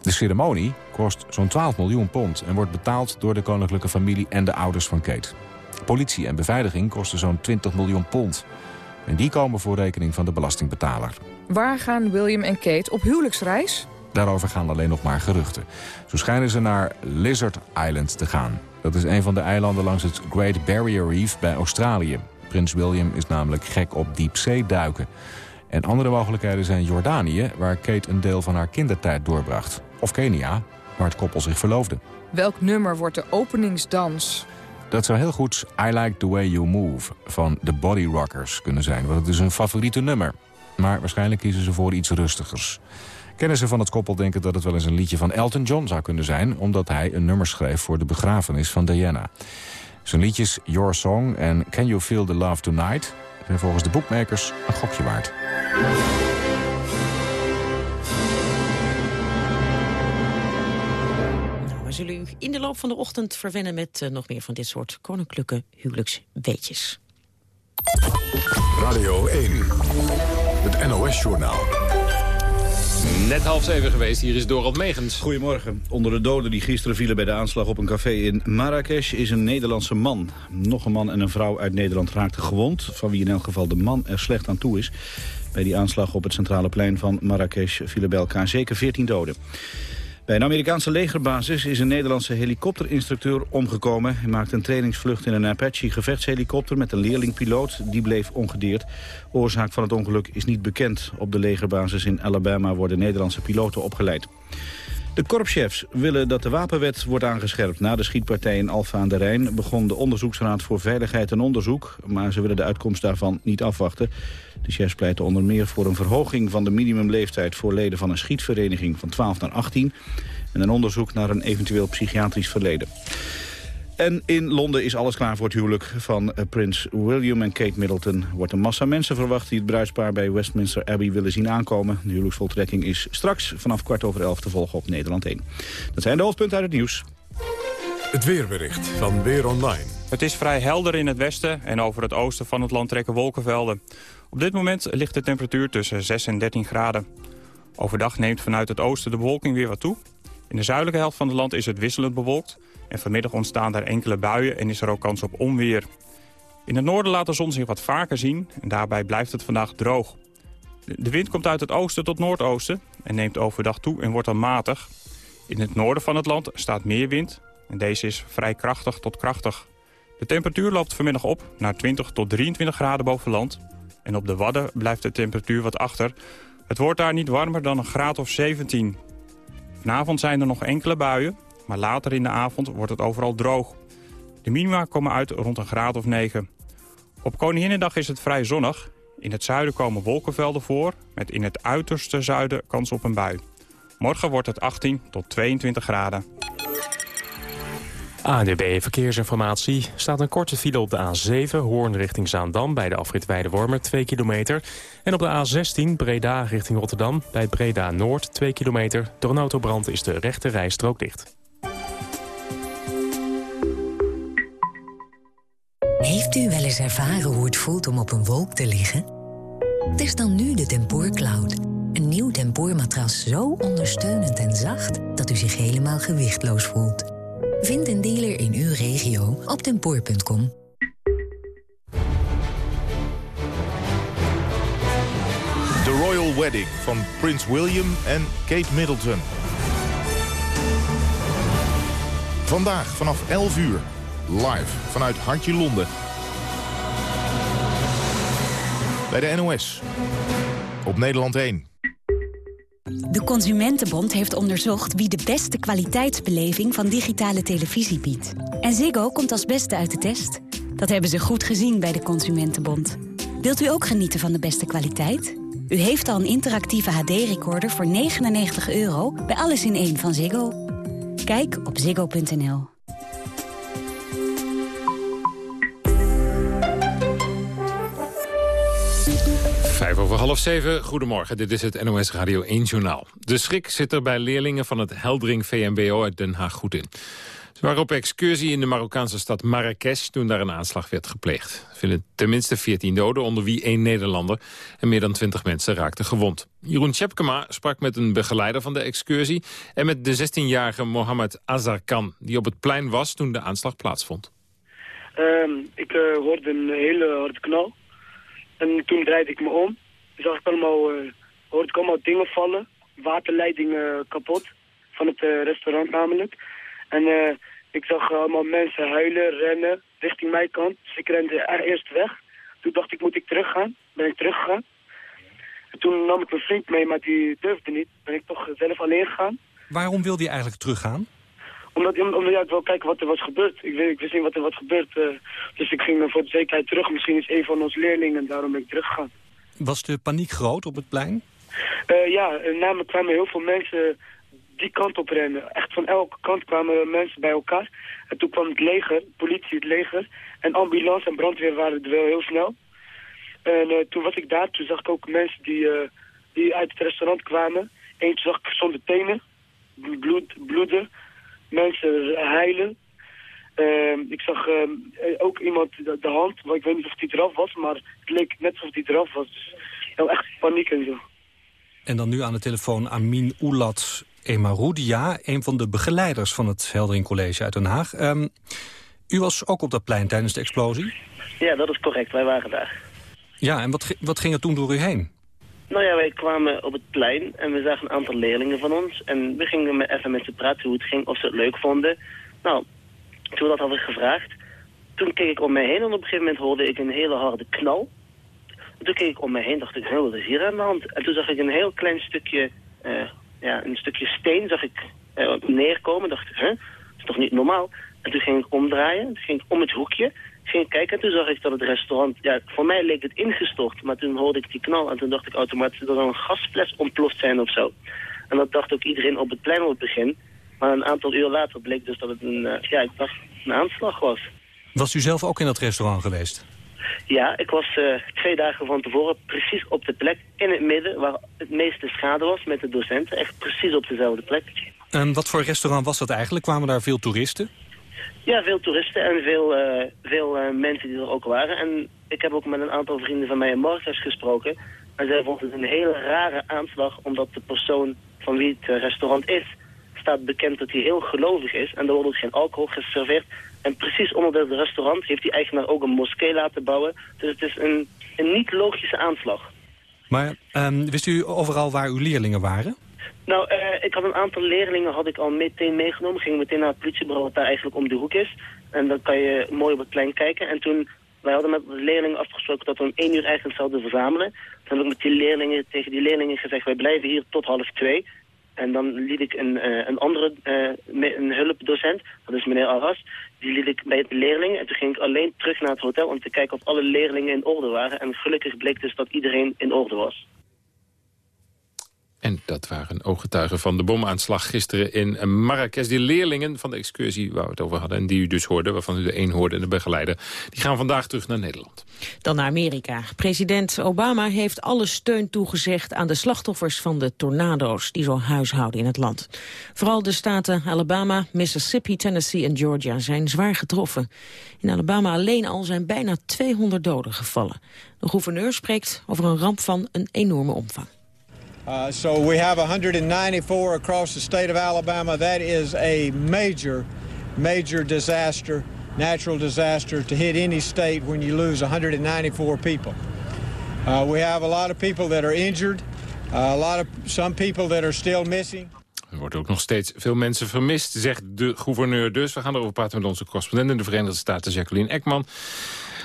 De ceremonie kost zo'n 12 miljoen pond... en wordt betaald door de koninklijke familie en de ouders van Kate. Politie en beveiliging kosten zo'n 20 miljoen pond. En die komen voor rekening van de belastingbetaler. Waar gaan William en Kate op huwelijksreis? Daarover gaan alleen nog maar geruchten. Zo schijnen ze naar Lizard Island te gaan. Dat is een van de eilanden langs het Great Barrier Reef bij Australië. Prins William is namelijk gek op diepzeeduiken. En andere mogelijkheden zijn Jordanië, waar Kate een deel van haar kindertijd doorbracht. Of Kenia, waar het koppel zich verloofde. Welk nummer wordt de openingsdans? Dat zou heel goed I Like The Way You Move van The Body Rockers kunnen zijn. Want het is een favoriete nummer. Maar waarschijnlijk kiezen ze voor iets rustigers. Kennissen van het koppel denken dat het wel eens een liedje van Elton John zou kunnen zijn... omdat hij een nummer schreef voor de begrafenis van Diana. Zijn liedjes Your Song en Can You Feel The Love Tonight... zijn volgens de boekmakers een gokje waard. Zullen u in de loop van de ochtend verwennen met eh, nog meer van dit soort koninklijke huwelijksweetjes. Radio 1, het NOS-journaal. Net half zeven geweest, hier is Dorald Megens. Goedemorgen. Onder de doden die gisteren vielen bij de aanslag op een café in Marrakesh is een Nederlandse man. Nog een man en een vrouw uit Nederland raakten gewond, van wie in elk geval de man er slecht aan toe is. Bij die aanslag op het centrale plein van Marrakesh vielen bij elkaar zeker 14 doden. Bij een Amerikaanse legerbasis is een Nederlandse helikopterinstructeur omgekomen. Hij maakte een trainingsvlucht in een Apache-gevechtshelikopter met een leerlingpiloot. Die bleef ongedeerd. Oorzaak van het ongeluk is niet bekend. Op de legerbasis in Alabama worden Nederlandse piloten opgeleid. De korpschefs willen dat de wapenwet wordt aangescherpt. Na de schietpartij in Alfa aan de Rijn begon de Onderzoeksraad voor Veiligheid en Onderzoek. Maar ze willen de uitkomst daarvan niet afwachten. De chefs pleiten onder meer voor een verhoging van de minimumleeftijd... voor leden van een schietvereniging van 12 naar 18... en een onderzoek naar een eventueel psychiatrisch verleden. En in Londen is alles klaar voor het huwelijk van eh, prins William en Kate Middleton. Er wordt een massa mensen verwacht die het bruidspaar bij Westminster Abbey willen zien aankomen. De huwelijksvoltrekking is straks vanaf kwart over elf te volgen op Nederland 1. Dat zijn de hoofdpunten uit het nieuws. Het weerbericht van Weer Online. Het is vrij helder in het westen en over het oosten van het land trekken wolkenvelden. Op dit moment ligt de temperatuur tussen 6 en 13 graden. Overdag neemt vanuit het oosten de bewolking weer wat toe. In de zuidelijke helft van het land is het wisselend bewolkt... en vanmiddag ontstaan er enkele buien en is er ook kans op onweer. In het noorden laat de zon zich wat vaker zien en daarbij blijft het vandaag droog. De wind komt uit het oosten tot noordoosten en neemt overdag toe en wordt dan matig. In het noorden van het land staat meer wind en deze is vrij krachtig tot krachtig. De temperatuur loopt vanmiddag op naar 20 tot 23 graden boven land. En op de Wadden blijft de temperatuur wat achter. Het wordt daar niet warmer dan een graad of 17. Vanavond zijn er nog enkele buien, maar later in de avond wordt het overal droog. De minima komen uit rond een graad of 9. Op Koninginnedag is het vrij zonnig. In het zuiden komen wolkenvelden voor, met in het uiterste zuiden kans op een bui. Morgen wordt het 18 tot 22 graden. ANDB Verkeersinformatie. staat een korte file op de A7, Hoorn richting Zaandam... bij de afrit Weidewormer, 2 kilometer. En op de A16, Breda richting Rotterdam, bij Breda Noord, 2 kilometer. Door een autobrand is de rechte rijstrook dicht. Heeft u wel eens ervaren hoe het voelt om op een wolk te liggen? Test dan nu de Tempoor Cloud. Een nieuw tempoormatras zo ondersteunend en zacht... dat u zich helemaal gewichtloos voelt. Vind een dealer in uw regio op tempoor.com. The Royal Wedding van Prins William en Kate Middleton. Vandaag vanaf 11 uur. Live vanuit Hartje Londen. Bij de NOS. Op Nederland 1. De Consumentenbond heeft onderzocht wie de beste kwaliteitsbeleving van digitale televisie biedt. En Ziggo komt als beste uit de test. Dat hebben ze goed gezien bij de Consumentenbond. Wilt u ook genieten van de beste kwaliteit? U heeft al een interactieve HD-recorder voor 99 euro bij Alles in één van Ziggo. Kijk op ziggo.nl. Vijf over half zeven, goedemorgen. Dit is het NOS Radio 1 Journaal. De schrik zit er bij leerlingen van het Heldring VMBO uit Den Haag goed in. Ze waren op excursie in de Marokkaanse stad Marrakesh toen daar een aanslag werd gepleegd. Er vielen tenminste 14 doden, onder wie één Nederlander. En meer dan 20 mensen raakten gewond. Jeroen Tjepkema sprak met een begeleider van de excursie... en met de 16-jarige Mohammed Azarkan, die op het plein was toen de aanslag plaatsvond. Ehm, ik eh, hoorde een hele harde knal. En toen draaide ik me om. Zag ik allemaal, eh, hoorde ik allemaal dingen vallen. Waterleidingen kapot. Van het eh, restaurant namelijk. En eh, ik zag allemaal mensen huilen, rennen richting mijn kant. Dus ik rende er eerst weg. Toen dacht ik, moet ik teruggaan? Ben ik teruggegaan. En toen nam ik mijn vriend mee, maar die durfde niet. Ben ik toch zelf alleen gegaan. Waarom wilde je eigenlijk teruggaan? Omdat, omdat ja, ik wil kijken wat er was gebeurd. Ik, wil, ik wist niet wat er was gebeurd. eh, dus ik ging voor de zekerheid terug. Misschien is een van ons leerlingen en daarom ben ik teruggegaan. Was de paniek groot op het plein? Eh, ja, en na me kwamen heel veel mensen die kant op rennen. Echt van elke kant kwamen mensen bij elkaar. En toen kwam het leger, politie, het leger. En ambulance en brandweer waren er wel heel snel. En eh, toen was ik daar, toen zag ik ook mensen die, eh, die uit het restaurant kwamen. Eentje zag ik zonder tenen, bloed, bloeden. Mensen huilen. Ehm, ik zag ehm, eh, ook iemand de, de hand, maar ik weet niet of die eraf was, maar het leek net alsof die eraf was. Dus heel echt paniek en zo. En dan nu aan de telefoon Amin Oulat Emaroudia... een van de begeleiders van het Heldering College uit Den Haag. Ehm, u was ook op dat plein tijdens de explosie? Ja, dat is correct. Wij waren daar. Ja, en wat, wat ging er toen door u heen? Nou ja, wij kwamen op het plein en we zagen een aantal leerlingen van ons. En we gingen met, even met ze praten hoe het ging, of ze het leuk vonden. Nou, toen we dat hadden gevraagd, toen keek ik om mij heen en op een gegeven moment hoorde ik een hele harde knal. En toen keek ik om mij heen dacht ik, wat is hier aan de hand? En toen zag ik een heel klein stukje, eh, ja, een stukje steen zag ik eh, neerkomen. dacht ik, hè, dat is toch niet normaal? En toen ging ik omdraaien, toen ging ik om het hoekje, ging kijken en toen zag ik dat het restaurant, ja, voor mij leek het ingestort, maar toen hoorde ik die knal en toen dacht ik automatisch dat er een gasfles ontploft zijn of zo. En dat dacht ook iedereen op het plein op het begin. Maar een aantal uur later bleek dus dat het een, eh, ja, ik dacht, een aanslag was. Was u zelf ook in dat restaurant geweest? Ja, ik was eh, twee dagen van tevoren precies op de plek in het midden waar het meeste schade was met de docenten. Echt precies op dezelfde plek. En wat voor restaurant was dat eigenlijk? Kwamen daar veel toeristen? Ja, veel toeristen en veel, eh, veel eh, mensen die er ook waren. En ik heb ook met een aantal vrienden van mij in Markthuis gesproken. En zij vonden het een hele rare aanslag, omdat de persoon van wie het eh, restaurant is, staat bekend dat hij heel gelovig is. En er wordt ook geen alcohol geserveerd. En precies onder het restaurant heeft die eigenaar ook een moskee laten bouwen. Dus het is een, een niet logische aanslag. Maar ehm, wist u overal waar uw leerlingen waren? Nou, eh, ik had een aantal leerlingen had ik al meteen meegenomen. Ging meteen naar het politiebureau wat daar eigenlijk om de hoek is. En dan kan je mooi op het plein kijken. En toen, wij hadden met de leerlingen afgesproken dat we om één uur eigenlijk zouden verzamelen. Toen heb ik met die leerlingen, tegen die leerlingen gezegd, wij blijven hier tot half twee. En dan liet ik een, eh, een andere, eh, een hulpdocent, dat is meneer Arras, die liet ik bij de leerlingen. En toen ging ik alleen terug naar het hotel om te kijken of alle leerlingen in orde waren. En gelukkig bleek dus dat iedereen in orde was. En dat waren ooggetuigen van de bomaanslag gisteren in Marrakesh. Die leerlingen van de excursie waar we het over hadden... en die u dus hoorde, waarvan u de een hoorde en de begeleider... die gaan vandaag terug naar Nederland. Dan naar Amerika. President Obama heeft alle steun toegezegd aan de slachtoffers van de tornado's die zo huishouden in het land. Vooral de staten Alabama, Mississippi, Tennessee en Georgia zijn zwaar getroffen. In Alabama alleen al zijn bijna 200 doden gevallen. De gouverneur spreekt over een ramp van een enorme omvang. Uh, so we have 194 across the state of Alabama. That is a major, major disaster, natural disaster to hit any state when you lose 194 people. Uh, we have a lot of people that are injured, uh, a lot of some people that are still missing. Er worden ook nog steeds veel mensen vermist, zegt de gouverneur dus. We gaan erover praten met onze correspondent in de Verenigde Staten, Jacqueline Ekman.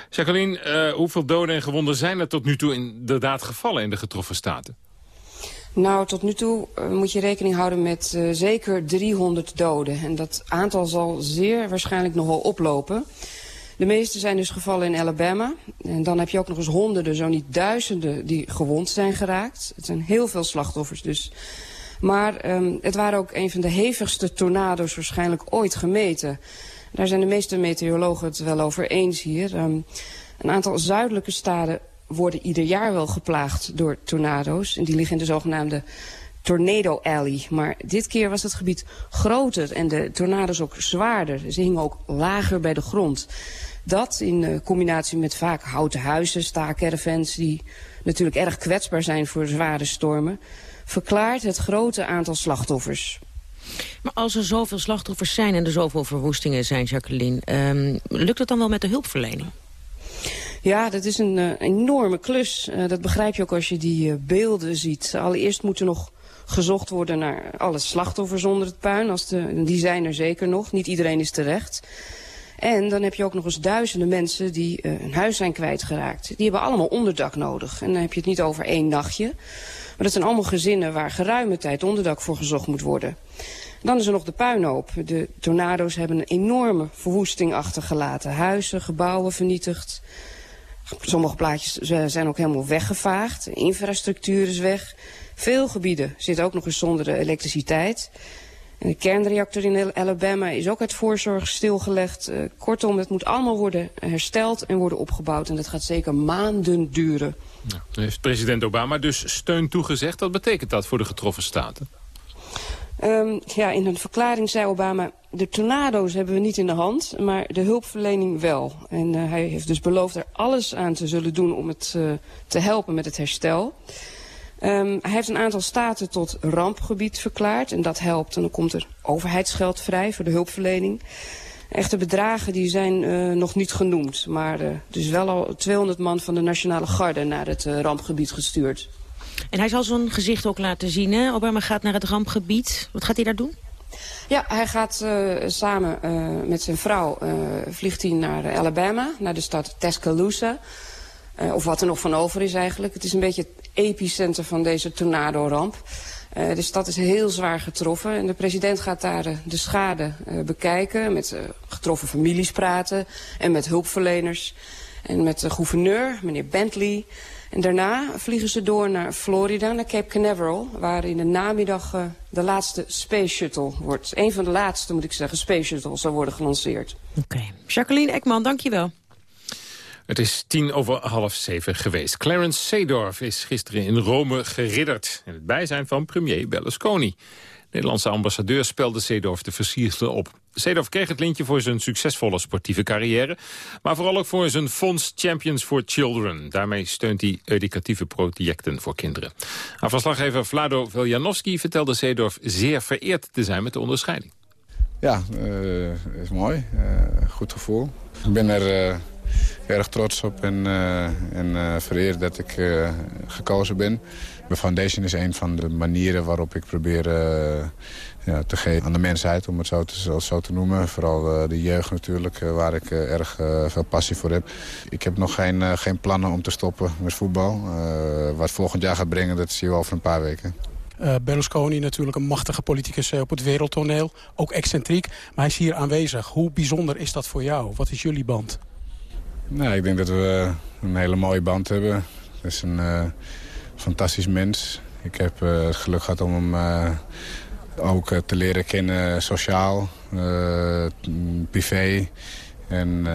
Jacqueline, eh, hoeveel doden en gewonden zijn er tot nu toe inderdaad gevallen in de getroffen staten? Nou, tot nu toe eh, moet je rekening houden met eh, zeker 300 doden. En dat aantal zal zeer waarschijnlijk nog wel oplopen. De meeste zijn dus gevallen in Alabama. En dan heb je ook nog eens honderden, zo niet duizenden, die gewond zijn geraakt. Het zijn heel veel slachtoffers dus. Maar ehm, het waren ook een van de hevigste tornado's waarschijnlijk ooit gemeten. Daar zijn de meeste meteorologen het wel over eens hier. Ehm, een aantal zuidelijke staten worden ieder jaar wel geplaagd door tornado's. En die liggen in de zogenaamde Tornado Alley. Maar dit keer was het gebied groter en de tornado's ook zwaarder. Ze hingen ook lager bij de grond. Dat in uh, combinatie met vaak houten huizen, staakervens... die natuurlijk erg kwetsbaar zijn voor zware stormen... verklaart het grote aantal slachtoffers. Maar als er zoveel slachtoffers zijn en er zoveel verwoestingen zijn, Jacqueline... Um, lukt het dan wel met de hulpverlening? Ja, dat is een uh, enorme klus. Uh, dat begrijp je ook als je die uh, beelden ziet. Allereerst moet er nog gezocht worden naar alle slachtoffers onder het puin. Als de, die zijn er zeker nog. Niet iedereen is terecht. En dan heb je ook nog eens duizenden mensen die hun huis zijn kwijtgeraakt. Die hebben allemaal onderdak nodig. En dan heb je het niet over één nachtje. Maar dat zijn allemaal gezinnen waar geruime tijd onderdak voor gezocht moet worden. Dan is er nog de puinhoop. De tornado's hebben een enorme verwoesting achtergelaten. Huizen, gebouwen vernietigd. Sommige plaatjes zijn ook helemaal weggevaagd. Infrastructuur is weg. Veel gebieden zitten ook nog eens zonder de elektriciteit. En de kernreactor in Alabama is ook uit voorzorg stilgelegd. Uh, kortom, het moet allemaal worden hersteld en worden opgebouwd. En dat gaat zeker maanden duren. Nou, heeft president Obama dus steun toegezegd. Wat betekent dat voor de getroffen staten? Um, ja, in een verklaring zei Obama... de tornado's hebben we niet in de hand, maar de hulpverlening wel. En uh, hij heeft dus beloofd er alles aan te zullen doen om het uh, te helpen met het herstel. Um, hij heeft een aantal staten tot rampgebied verklaard. En dat helpt. En dan komt er overheidsgeld vrij voor de hulpverlening. Echte bedragen die zijn uh, nog niet genoemd. Maar er is wel al 200 man van de Nationale Garde naar het rampgebied gestuurd. En hij zal zijn gezicht ook laten zien, hè? Obama gaat naar het rampgebied. Wat gaat hij daar doen? Ja, hij gaat uh, samen uh, met zijn vrouw uh, vliegt hij naar Alabama, naar de stad Tuscaloosa. Of wat er nog van over is eigenlijk. Het is een beetje het epicenter van deze tornado-ramp. De stad is heel zwaar getroffen en de president gaat daar de schade bekijken. Met getroffen families praten en met hulpverleners. En met de gouverneur, meneer Bentley. En daarna vliegen ze door naar Florida, naar Cape Canaveral... waar in de namiddag de laatste Space Shuttle wordt. Een van de laatste, moet ik zeggen, Space Shuttles zal worden gelanceerd. Oké. Okay. Jacqueline Ekman, dankjewel. Het is tien over half zeven geweest. Clarence Seedorf is gisteren in Rome geridderd. In het bijzijn van premier Berlusconi. Nederlandse ambassadeur spelde Seedorf de versierselen op. Seedorf kreeg het lintje voor zijn succesvolle sportieve carrière... maar vooral ook voor zijn fonds Champions for Children. Daarmee steunt hij educatieve projecten voor kinderen. Haar verslaggever Vlado Veljanovski vertelde Seedorf zeer vereerd te zijn met de onderscheiding. Ja, uh, is mooi. Uh, goed gevoel. Ik ben er... Uh erg trots op en, en vereerd dat ik gekozen ben. Mijn foundation is een van de manieren waarop ik probeer ja, te geven aan de mensheid, om het zo te, zo te noemen. Vooral de jeugd natuurlijk, waar ik erg veel passie voor heb. Ik heb nog geen, geen plannen om te stoppen met voetbal. wat volgend jaar gaat brengen, dat zie je over een paar weken. Berlusconi natuurlijk een machtige politicus op het wereldtoneel. Ook excentriek, maar hij is hier aanwezig. Hoe bijzonder is dat voor jou? Wat is jullie band? Nou, ik denk dat we een hele mooie band hebben. Het is een fantastisch mens. Ik heb uh, het geluk gehad om hem uh, ook te leren kennen sociaal, privé. En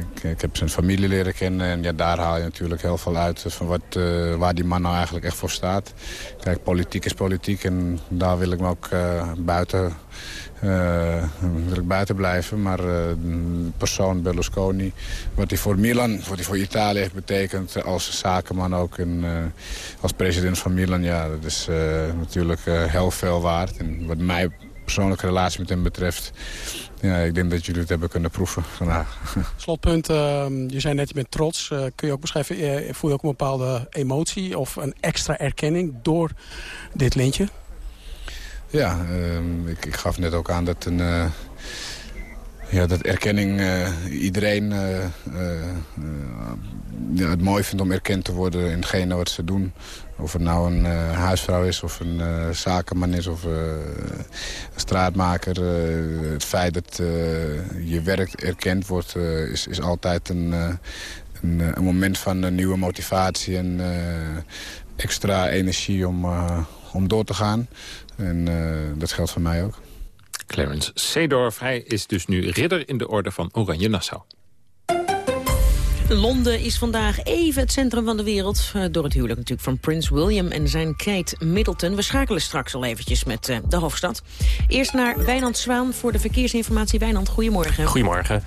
ik, ik, heb zijn familie leren kennen en ja, daar haal je natuurlijk heel veel uit van wat, waar die man nou eigenlijk echt voor staat. Kijk, politiek is politiek en daar wil ik me ook buiten wil ik buiten blijven. Maar persoon Berlusconi, wat hij voor Milan, wat hij voor Italië heeft betekend... als zakenman ook en als president van Milan... ja, dat is natuurlijk heel veel waard. En wat mijn persoonlijke relatie met hem betreft... Ja, ik denk dat jullie het hebben kunnen proeven vandaag. Slotpunt, je zei net, je bent trots. kun je ook beschrijven, voel je ook een bepaalde emotie... of een extra erkenning door dit lintje? Ja, uh, ik, ik, gaf net ook aan dat, een, uh, ja, dat erkenning uh, iedereen uh, ja, het mooi vindt om erkend te worden in hetgene wat ze doen. Of het nou een huisvrouw is of een zakenman is of een straatmaker. het feit dat je werk erkend wordt is, is altijd een, een, een, moment van nieuwe motivatie en extra energie om, om door te gaan. En dat geldt voor mij ook. Clarence Seedorf, hij is dus nu ridder in de orde van Oranje Nassau. Londen is vandaag even het centrum van de wereld. eh, door het huwelijk natuurlijk van Prins William en zijn Kate Middleton. We schakelen straks al eventjes met eh, de hoofdstad. Eerst naar Wijnand Zwaan voor de verkeersinformatie. Wijnand, goedemorgen. Goedemorgen.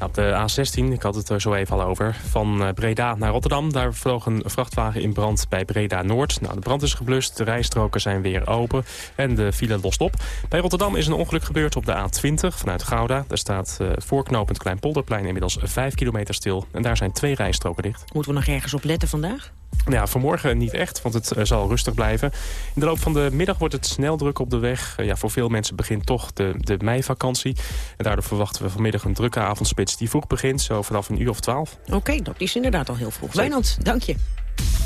Op de A16, ik had het er zo even al over, van eh, Breda naar Rotterdam. Daar vloog een vrachtwagen in brand bij Breda-Noord. Nou, de brand is geblust, de rijstroken zijn weer open en de file lost op. Bij Rotterdam is een ongeluk gebeurd op de A20 vanuit Gouda. Daar staat uh, voorknopend Kleinpolderplein inmiddels 5 kilometer stil. En daar zijn twee rijstroken dicht. Moeten we nog ergens op letten vandaag? Ja, vanmorgen niet echt, want het uh, zal rustig blijven. In de loop van de middag wordt het snel druk op de weg. Uh, ja, voor veel mensen begint toch de, de meivakantie. En daardoor verwachten we vanmiddag een drukke avondspits die vroeg begint. Zo vanaf een uur of twaalf. Oké, okay, dat is inderdaad al heel vroeg. Wijnand, dank je.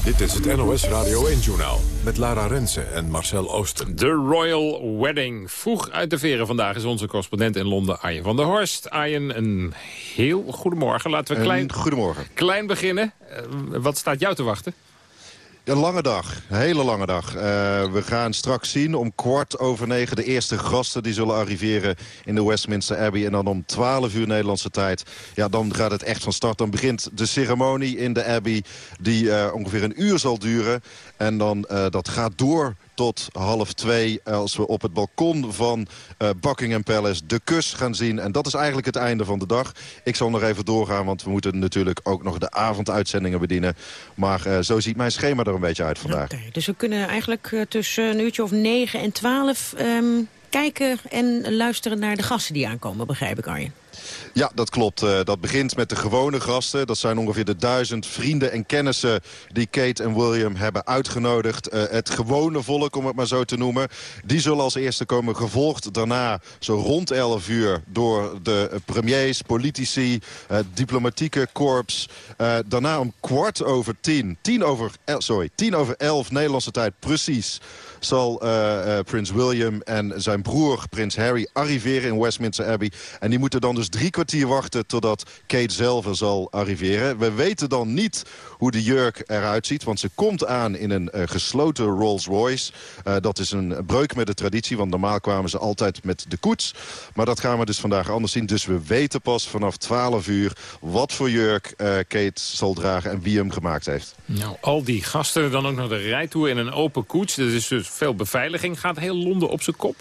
Dit is het NOS Radio 1-journaal met Lara Rensen en Marcel Oosten. De Royal Wedding. Vroeg uit de veren vandaag is onze correspondent in Londen, Arjen van der Horst. Arjen, een heel goedemorgen. Laten we klein, goedemorgen. klein beginnen. Uh, wat staat jou te wachten? Een lange dag, een hele lange dag. Uh, we gaan straks zien om kwart over negen de eerste gasten die zullen arriveren in de Westminster Abbey. En dan om 12 uur Nederlandse tijd, ja, dan gaat het echt van start. Dan begint de ceremonie in de Abbey die uh, ongeveer een uur zal duren. En dan uh, dat gaat door tot half twee als we op het balkon van uh, Buckingham Palace de kus gaan zien. En dat is eigenlijk het einde van de dag. Ik zal nog even doorgaan, want we moeten natuurlijk ook nog de avonduitzendingen bedienen. Maar uh, zo ziet mijn schema er een beetje uit vandaag. Okay, dus we kunnen eigenlijk tussen een uurtje of negen en twaalf um, kijken en luisteren naar de gasten die aankomen, begrijp ik Arjen. Ja, dat klopt. Uh, dat begint met de gewone gasten. Dat zijn ongeveer de duizend vrienden en kennissen die Kate en William hebben uitgenodigd. Uh, het gewone volk, om het maar zo te noemen. Die zullen als eerste komen, gevolgd daarna zo rond 11 uur... door de premiers, politici, uh, diplomatieke korps. daarna om kwart over tien, tien over, sorry, tien over elf Nederlandse tijd precies zal uh, uh, prins William en zijn broer prins Harry arriveren in Westminster Abbey. En die moeten dan dus drie kwartier wachten totdat Kate zelf zal arriveren. We weten dan niet hoe de jurk eruit ziet, want ze komt aan in een uh, gesloten Rolls Royce. dat is een breuk met de traditie, want normaal kwamen ze altijd met de koets. Maar dat gaan we dus vandaag anders zien. Dus we weten pas vanaf 12 uur wat voor jurk Kate zal dragen en wie hem gemaakt heeft. Nou, al die gasten, dan ook nog de rijtour in een open koets. Dat is dus veel beveiliging. Gaat heel Londen op zijn kop?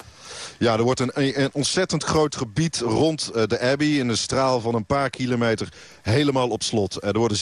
Ja, er wordt een, een ontzettend groot gebied rond uh, de Abbey... in een straal van een paar kilometer helemaal op slot. Uh, er worden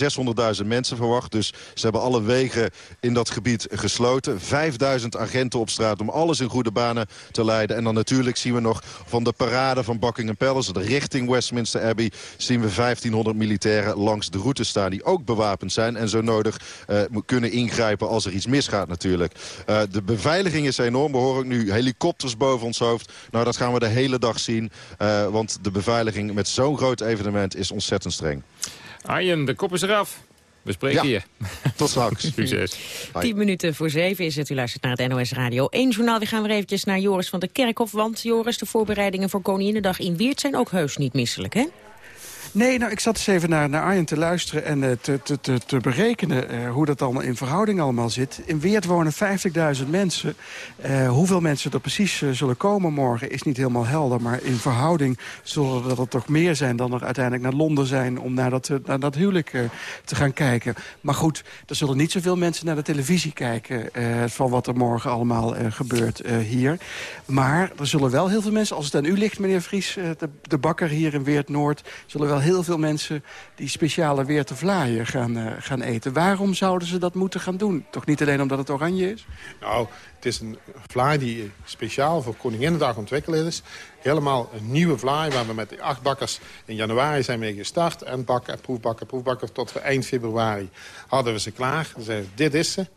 600.000 mensen verwacht, dus ze hebben alle wegen in dat gebied gesloten. 5000 agenten op straat om alles in goede banen te leiden. En dan natuurlijk zien we nog van de parade van Buckingham Palace... de richting Westminster Abbey, zien we 1500 militairen langs de route staan... die ook bewapend zijn en zo nodig uh, kunnen ingrijpen als er iets misgaat natuurlijk. de beveiliging is enorm. We horen ook nu helikopters boven ons hoofd. Nou, dat gaan we de hele dag zien. Uh, want de beveiliging met zo'n groot evenement is ontzettend streng. Arjen, de kop is eraf. We spreken ja. je. Tot straks. Succes. Tien minuten voor zeven is het. U luistert naar het NOS Radio 1 journaal. We gaan weer eventjes naar Joris van der Kerkhof. Want Joris, de voorbereidingen voor Koninginnedag in Weert zijn ook heus niet misselijk, hè? Nee, nou, ik zat eens even naar, naar Arjen te luisteren en uh, te, te, te, te berekenen uh, hoe dat allemaal in verhouding allemaal zit. In Weert wonen 50.000 mensen. Uh, hoeveel mensen er precies zullen komen morgen is niet helemaal helder. Maar in verhouding zullen er, er toch meer zijn dan er uiteindelijk naar Londen zijn... om naar dat, naar dat huwelijk te gaan kijken. Maar goed, er zullen niet zoveel mensen naar de televisie kijken... van wat er morgen allemaal gebeurt hier. Maar er zullen wel heel veel mensen, als het aan u ligt, meneer Vries... de, de bakker hier in Weert-Noord, zullen wel heel veel mensen die speciale vlaaien gaan, uh, gaan eten. Waarom zouden ze dat moeten gaan doen? Toch niet alleen omdat het oranje is? Nou, het is een vlaai die speciaal voor Koninginnedag ontwikkeld is. Helemaal een nieuwe vlaai waar we met de acht bakkers in januari zijn mee gestart. En bakken, en proefbakken, proefbakken. Tot we eind februari hadden we ze klaar. Dan zeiden dit is ze.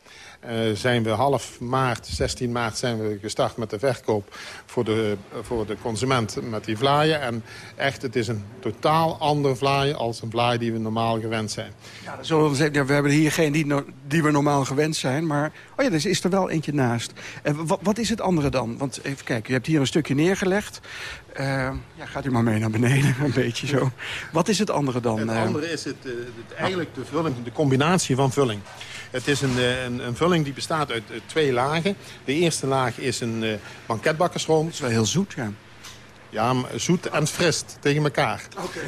Uh, zijn we half maart, 16 maart, zijn we gestart met de verkoop voor de, voor de consument met die vlaaien. En echt, het is een totaal ander vlaai als een vlaai die we normaal gewend zijn. Ja, we hebben hier geen die, die we normaal gewend zijn, maar oh ja, er is er wel eentje naast. En wat, wat is het andere dan? Want even kijken, u hebt hier een stukje neergelegd. Uh, ja, gaat u maar mee naar beneden, een beetje zo. Wat is het andere dan? Het andere is het, uh, het, eigenlijk de vulling, de combinatie van vulling. Het is een, een, een, vulling die bestaat uit, twee lagen. De eerste laag is een uh, banketbakkersroom. Dat is wel heel zoet, ja. Ja, maar zoet en fris tegen elkaar.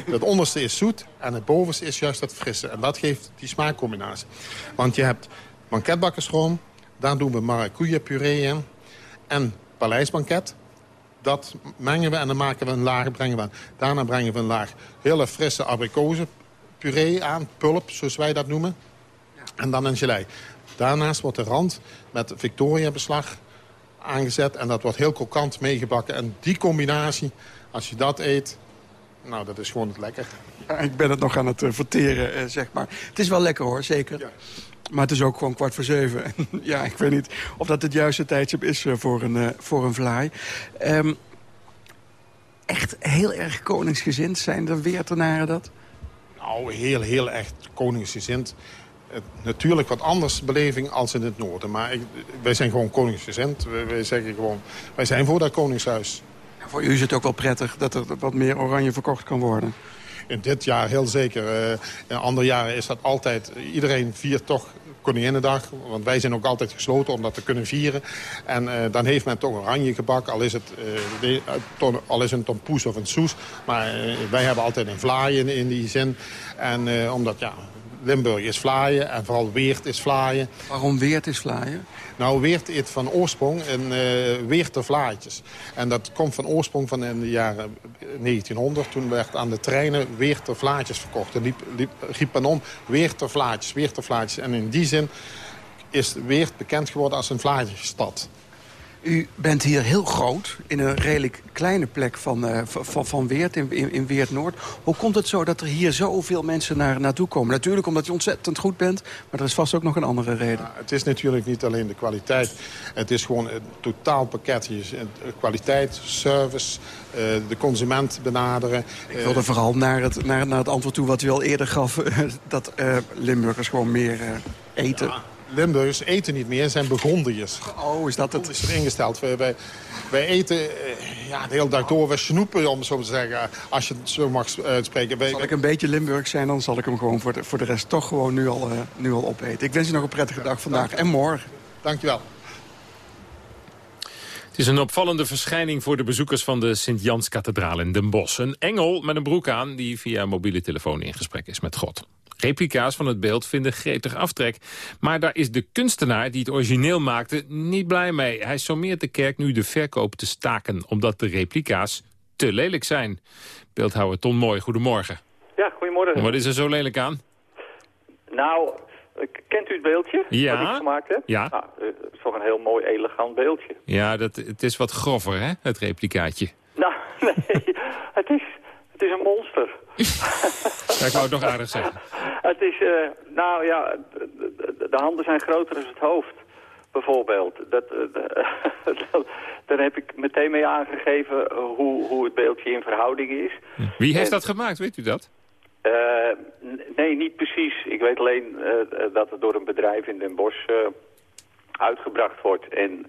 Het onderste is zoet en het bovenste is juist het frisse. En dat geeft die smaakcombinatie. Want je hebt banketbakkersroom, daar doen we maracuja puree in. En paleisbanket, dat mengen we en dan maken we een laag, brengen we aan. Daarna brengen we een laag hele frisse abrikozen puree aan, pulp, zoals wij dat noemen. En dan een gelei. Daarnaast wordt de rand met Victoria-beslag aangezet. En dat wordt heel krokant meegebakken. En die combinatie, als je dat eet, nou, dat is gewoon het lekker. Ja, ik ben het nog aan het uh, verteren, uh, zeg maar. Het is wel lekker hoor, zeker. Ja. Maar het is ook gewoon kwart voor zeven. ja, ik weet niet of dat het juiste tijdstip is uh, voor een, voor een vlaai. Um, echt heel erg koningsgezind zijn de Weertenaren dat? Nou, heel, heel echt koningsgezind. Het, natuurlijk wat anders beleving als in het noorden. Maar ik, wij zijn gewoon koningsgezind. Wij, wij, zeggen gewoon, wij zijn voor dat koningshuis. Ja, voor u is het ook wel prettig dat er wat meer oranje verkocht kan worden? Dit jaar heel zeker. Uh, in andere jaren is dat altijd... Iedereen viert toch Koninginnedag. Want wij zijn ook altijd gesloten om dat te kunnen vieren. En uh, dan heeft men toch oranje gebak. Al is het, uh, de, al is een tompoes of een soes. Maar wij hebben altijd een vlaaien in, in die zin. En omdat, ja, Limburg is vlaaien en vooral Weert is vlaaien. Waarom Weert is vlaaien? Nou, Weert is van oorsprong een uh, Weerte vlaatjes. En dat komt van oorsprong van in de jaren 1900. Toen werd aan de treinen Weerte vlaatjes verkocht. Er liep, liep, riep men om Weerte vlaatjes, Weerte vlaatjes. En in die zin is Weert bekend geworden als een vlaatjesstad. U bent hier heel groot, in een redelijk kleine plek van, uh, van, van Weert, in, in, Weert-Noord. Hoe komt het zo dat er hier zoveel mensen naar, naartoe komen? Natuurlijk omdat je ontzettend goed bent, maar er is vast ook nog een andere reden. Ja, het is natuurlijk niet alleen de kwaliteit. Het is gewoon een totaalpakket. Kwaliteit, service, uh, de consument benaderen. Ik wilde vooral naar het, naar, naar het antwoord toe wat u al eerder gaf... dat Limburgers gewoon meer eten... Ja. Limburgers eten niet meer, zijn Burgondiërs. Oh, is dat het? is er ingesteld. Wij, wij, wij eten uh, ja, de hele dag door. We snoepen, om zo te zeggen, als je het zo mag uitspreken. Wij, zal ik een beetje Limburg zijn, dan zal ik hem gewoon voor de, voor de rest toch gewoon nu al, uh, nu al opeten. Ik wens je nog een prettige dag vandaag en morgen. Dankjewel. Het is een opvallende verschijning voor de bezoekers van de Sint-Jans-kathedraal in Den Bosch. Een engel met een broek aan die via mobiele telefoon in gesprek is met God. Replica's van het beeld vinden gretig aftrek. Maar daar is de kunstenaar die het origineel maakte niet blij mee. Hij sommeert de kerk nu de verkoop te staken... omdat de replica's te lelijk zijn. Beeldhouwer Ton Mooi, goedemorgen. Ja, goedemorgen. Wat is er zo lelijk aan? Nou, kent u het beeldje ja. wat ik gemaakt heb? Ja. Nou, het is toch een heel mooi, elegant beeldje. Ja, dat, het is wat grover, hè, het replicaatje. Nou, nee, het is, het is een monster. ja, ik wou het nog aardig zeggen. Het is, uh, nou ja, de, de, handen zijn groter dan het hoofd, bijvoorbeeld. Dat, uh, daar heb ik meteen mee aangegeven hoe, hoe het beeldje in verhouding is. Wie heeft en, dat gemaakt, weet u dat? Uh, nee, niet precies. Ik weet alleen dat het door een bedrijf in Den Bosch uitgebracht wordt. En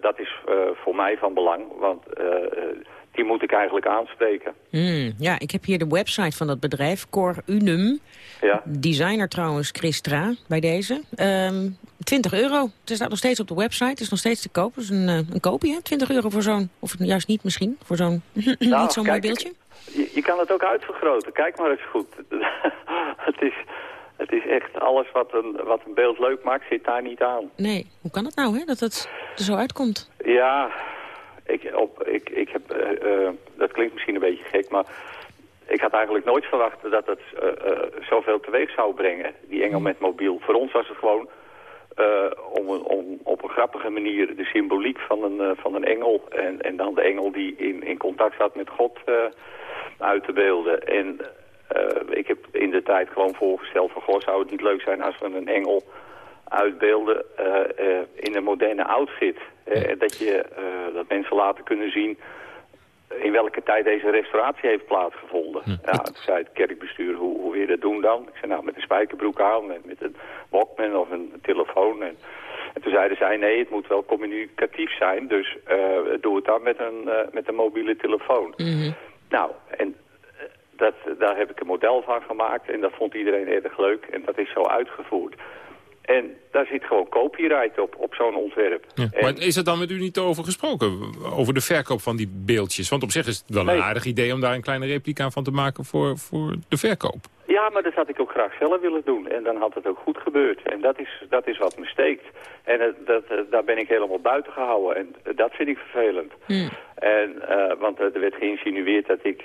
dat is voor mij van belang, want die moet ik eigenlijk aanspreken. Mm, ja, ik heb hier de website van dat bedrijf, Cor Unum. Ja. Designer trouwens, Christra, bij deze. Um, 20 euro. Het staat nog steeds op de website. Het is nog steeds te koop. Is een, uh, een koopje, hè? 20 euro voor zo'n... Of juist niet misschien, voor zo'n... Nou, niet zo'n mooi beeldje. Je, je, kan het ook uitvergroten. Kijk maar eens goed. het is... Het is echt alles wat een, wat een beeld leuk maakt, zit daar niet aan. Nee, hoe kan het nou, hè, dat het er zo uitkomt? Ja, ik, op, ik, ik heb, uh, uh, dat klinkt misschien een beetje gek, maar ik had eigenlijk nooit verwacht dat het uh, zoveel teweeg zou brengen, die engel met mobiel. Voor ons was het gewoon om, om op een grappige manier de symboliek van een, van een engel en, en dan de engel die in, in contact staat met God uit te beelden. En ik heb in de tijd gewoon voorgesteld van, goh, zou het niet leuk zijn als we een engel uitbeelden uh, uh, in een moderne outfit. Uh, dat, je, dat mensen laten kunnen zien in welke tijd deze restauratie heeft plaatsgevonden. Hm. Ja, toen zei het kerkbestuur, hoe, hoe wil je dat doen dan? Ik zei, nou, met een spijkerbroek aan, en met een Walkman of een telefoon. En, en toen zeiden zij, nee, het moet wel communicatief zijn, dus doe het dan met een, met een mobiele telefoon. Mm -hmm. Nou, en dat, daar heb ik een model van gemaakt en dat vond iedereen erg leuk en dat is zo uitgevoerd. En daar zit gewoon copyright op, op zo'n ontwerp. Maar is er dan met u niet over gesproken? Over de verkoop van die beeldjes? Want op zich is het wel een aardig idee om daar een kleine replica van te maken voor, voor de verkoop. Ja, maar dat had ik ook graag zelf willen doen. En dan had het ook goed gebeurd. En dat is, dat is wat me steekt. En uh, dat, uh, daar ben ik helemaal buiten gehouden. En uh, dat vind ik vervelend. Hmm. En, want er werd geïnsinueerd dat ik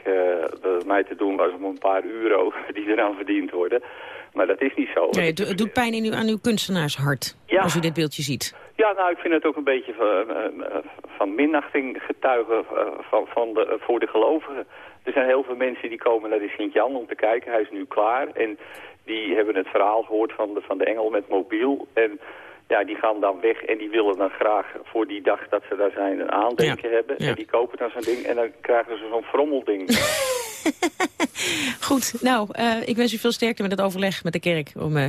dat mij te doen was om een paar euro die eraan verdiend worden. Maar dat is niet zo. Nee, het, het doet pijn in uw, aan uw kunstenaarshart Ja. als u dit beeldje ziet. Ja, nou, ik vind het ook een beetje van, van minachting getuigen van, van de, voor de gelovigen. Er zijn heel veel mensen die komen naar de Sint-Jan om te kijken. Hij is nu klaar. En die hebben het verhaal gehoord van de, van de engel met mobiel. En ja, die gaan dan weg en die willen dan graag voor die dag dat ze daar zijn een aandenken Ja, hebben. ja. En die kopen dan zo'n ding en dan krijgen ze zo'n frommelding. Goed, nou, eh, ik wens u veel sterkte met het overleg met de kerk... om eh,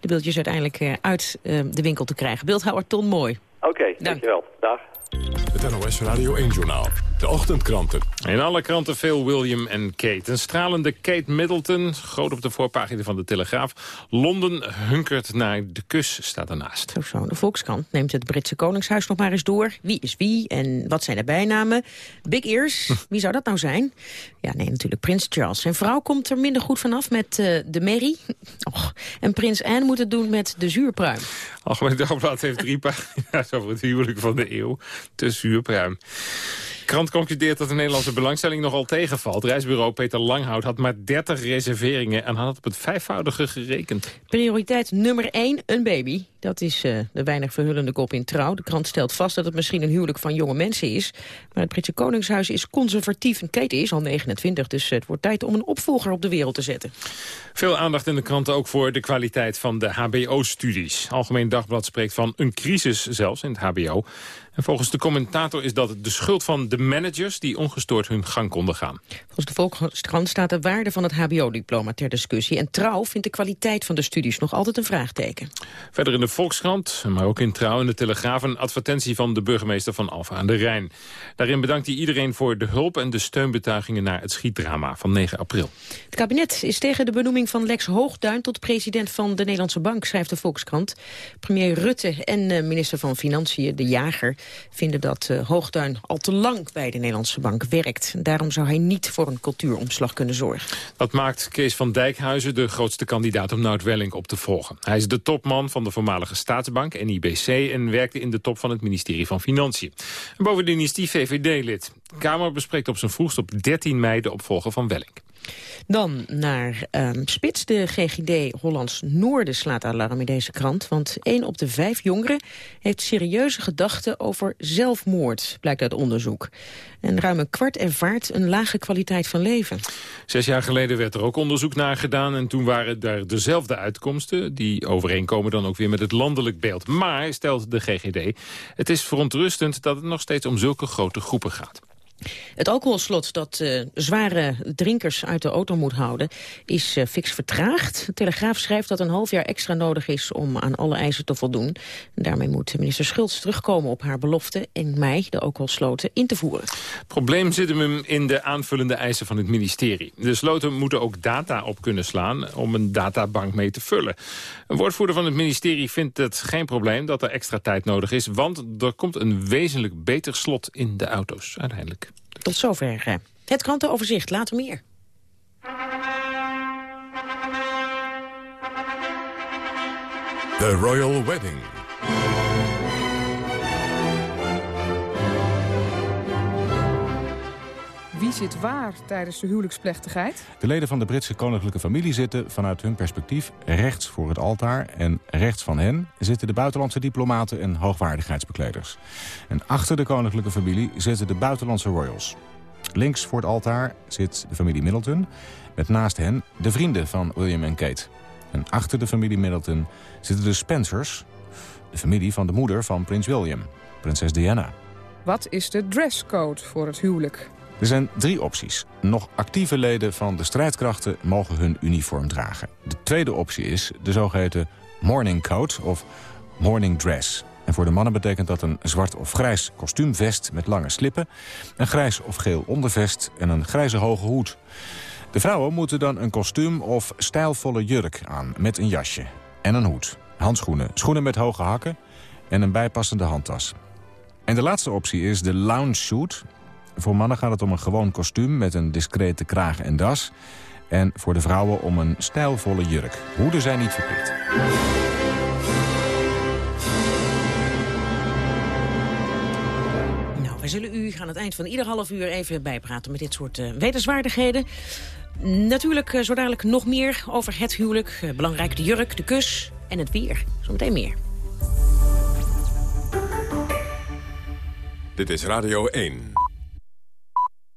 de beeldjes uiteindelijk eh, uit eh, de winkel te krijgen. Beeldhouwer Ton Mooi. Oké, dankjewel. Dag. Het NOS Radio 1-journaal. De ochtendkranten. In alle kranten veel William en Kate. Een stralende Kate Middleton, groot op de voorpagina van de Telegraaf. Londen hunkert naar de kus, staat ernaast. Zo, zo. De Volkskrant neemt het Britse Koningshuis nog maar eens door. Wie is wie en wat zijn de bijnamen? Big Ears, wie zou dat nou zijn? Ja, nee, natuurlijk Prins Charles. Zijn vrouw komt er minder goed vanaf met eh, de Mary. Och, en Prins Anne moet het doen met de zuurpruim. Algemeen Dagblad heeft drie pagina's over het huwelijk van de eeuw. Te zuurpruim. Krant concludeert dat de Nederlandse belangstelling nogal tegenvalt. Reisbureau Peter Langhout had maar 30 reserveringen... en had op het vijfvoudige gerekend. Prioriteit nummer 1, een baby. Dat is eh, de weinig verhullende kop in trouw. De krant stelt vast dat het misschien een huwelijk van jonge mensen is. Maar het Britse Koningshuis is conservatief. En Kate is al 29, dus het wordt tijd om een opvolger op de wereld te zetten. Veel aandacht in de kranten ook voor de kwaliteit van de hbo-studies. Algemeen Dagblad spreekt van een crisis zelfs in het hbo. En volgens de commentator is dat de schuld van de managers... die ongestoord hun gang konden gaan. Volgens de Volkskrant staat de waarde van het hbo-diploma ter discussie. En Trouw vindt de kwaliteit van de studies nog altijd een vraagteken. Verder in de Volkskrant, maar ook in Trouw en de Telegraaf... een advertentie van de burgemeester van Alfa aan de Rijn. Daarin bedankt hij iedereen voor de hulp en de steunbetuigingen... naar het schietdrama van 9 april. Het kabinet is tegen de benoeming van Lex Hoogduin... tot president van de Nederlandse Bank, schrijft de Volkskrant. Premier Rutte en uh, minister van Financiën, De Jager... vinden dat uh, Hoogduin al te lang bij de Nederlandse Bank werkt. Daarom zou hij niet voor een cultuuromslag kunnen zorgen. Dat maakt Kees van Dijkhuizen de grootste kandidaat om Nout Welling op te volgen. Hij is de topman van de voormalige staatsbank, NIBC... en werkte in de top van het ministerie van Financiën. En bovendien is hij VVD-lid. De Kamer bespreekt op zijn vroegst op 13 mei de opvolger van Welling. Dan naar um, Spits. De GGD Hollands Noorden slaat alarm in deze krant. Want één op de vijf jongeren heeft serieuze gedachten over zelfmoord, blijkt uit onderzoek. En ruim een kwart ervaart een lage kwaliteit van leven. Zes jaar geleden werd er ook onderzoek naar gedaan... en toen waren daar dezelfde uitkomsten. Die overeenkomen dan ook weer met het landelijk beeld. Maar, stelt de GGD, het is verontrustend dat het nog steeds om zulke grote groepen gaat. Het alcoholslot dat uh, zware drinkers uit de auto moet houden is uh, fix vertraagd. De Telegraaf schrijft dat een half jaar extra nodig is om aan alle eisen te voldoen. En daarmee moet minister Schultz terugkomen op haar belofte in mei de alcoholsloten in te voeren. Het probleem zit hem in de aanvullende eisen van het ministerie. De sloten moeten ook data op kunnen slaan om een databank mee te vullen. Een woordvoerder van het ministerie vindt het geen probleem dat er extra tijd nodig is, want er komt een wezenlijk beter slot in de auto's uiteindelijk. Tot zover het krantenoverzicht. Later meer. The Royal Wedding. Wie zit waar tijdens de huwelijksplechtigheid? De leden van de Britse koninklijke familie zitten vanuit hun perspectief rechts voor het altaar. En rechts van hen zitten de buitenlandse diplomaten en hoogwaardigheidsbekleders. En achter de koninklijke familie zitten de buitenlandse royals. Links voor het altaar zit de familie Middleton, met naast hen de vrienden van William en Kate. En achter de familie Middleton zitten de Spencers, de familie van de moeder van prins William, prinses Diana. Wat is de dresscode voor het huwelijk? Er zijn drie opties. Nog actieve leden van de strijdkrachten mogen hun uniform dragen. De tweede optie is de zogeheten morning coat of morning dress. En voor de mannen betekent dat een zwart of grijs kostuumvest met lange slippen... een grijs of geel ondervest en een grijze hoge hoed. De vrouwen moeten dan een kostuum of stijlvolle jurk aan met een jasje en een hoed. handschoenen, schoenen met hoge hakken en een bijpassende handtas. En de laatste optie is de lounge suit. Voor mannen gaat het om een gewoon kostuum met een discrete kraag en das. En voor de vrouwen om een stijlvolle jurk. Hoeden zijn niet verplicht. Nou, wij zullen u aan het eind van ieder half uur even bijpraten met dit soort uh, wetenswaardigheden. Natuurlijk uh, zo dadelijk nog meer over het huwelijk. Uh, belangrijk de jurk, de kus en het weer. Zometeen meer. Dit is Radio 1.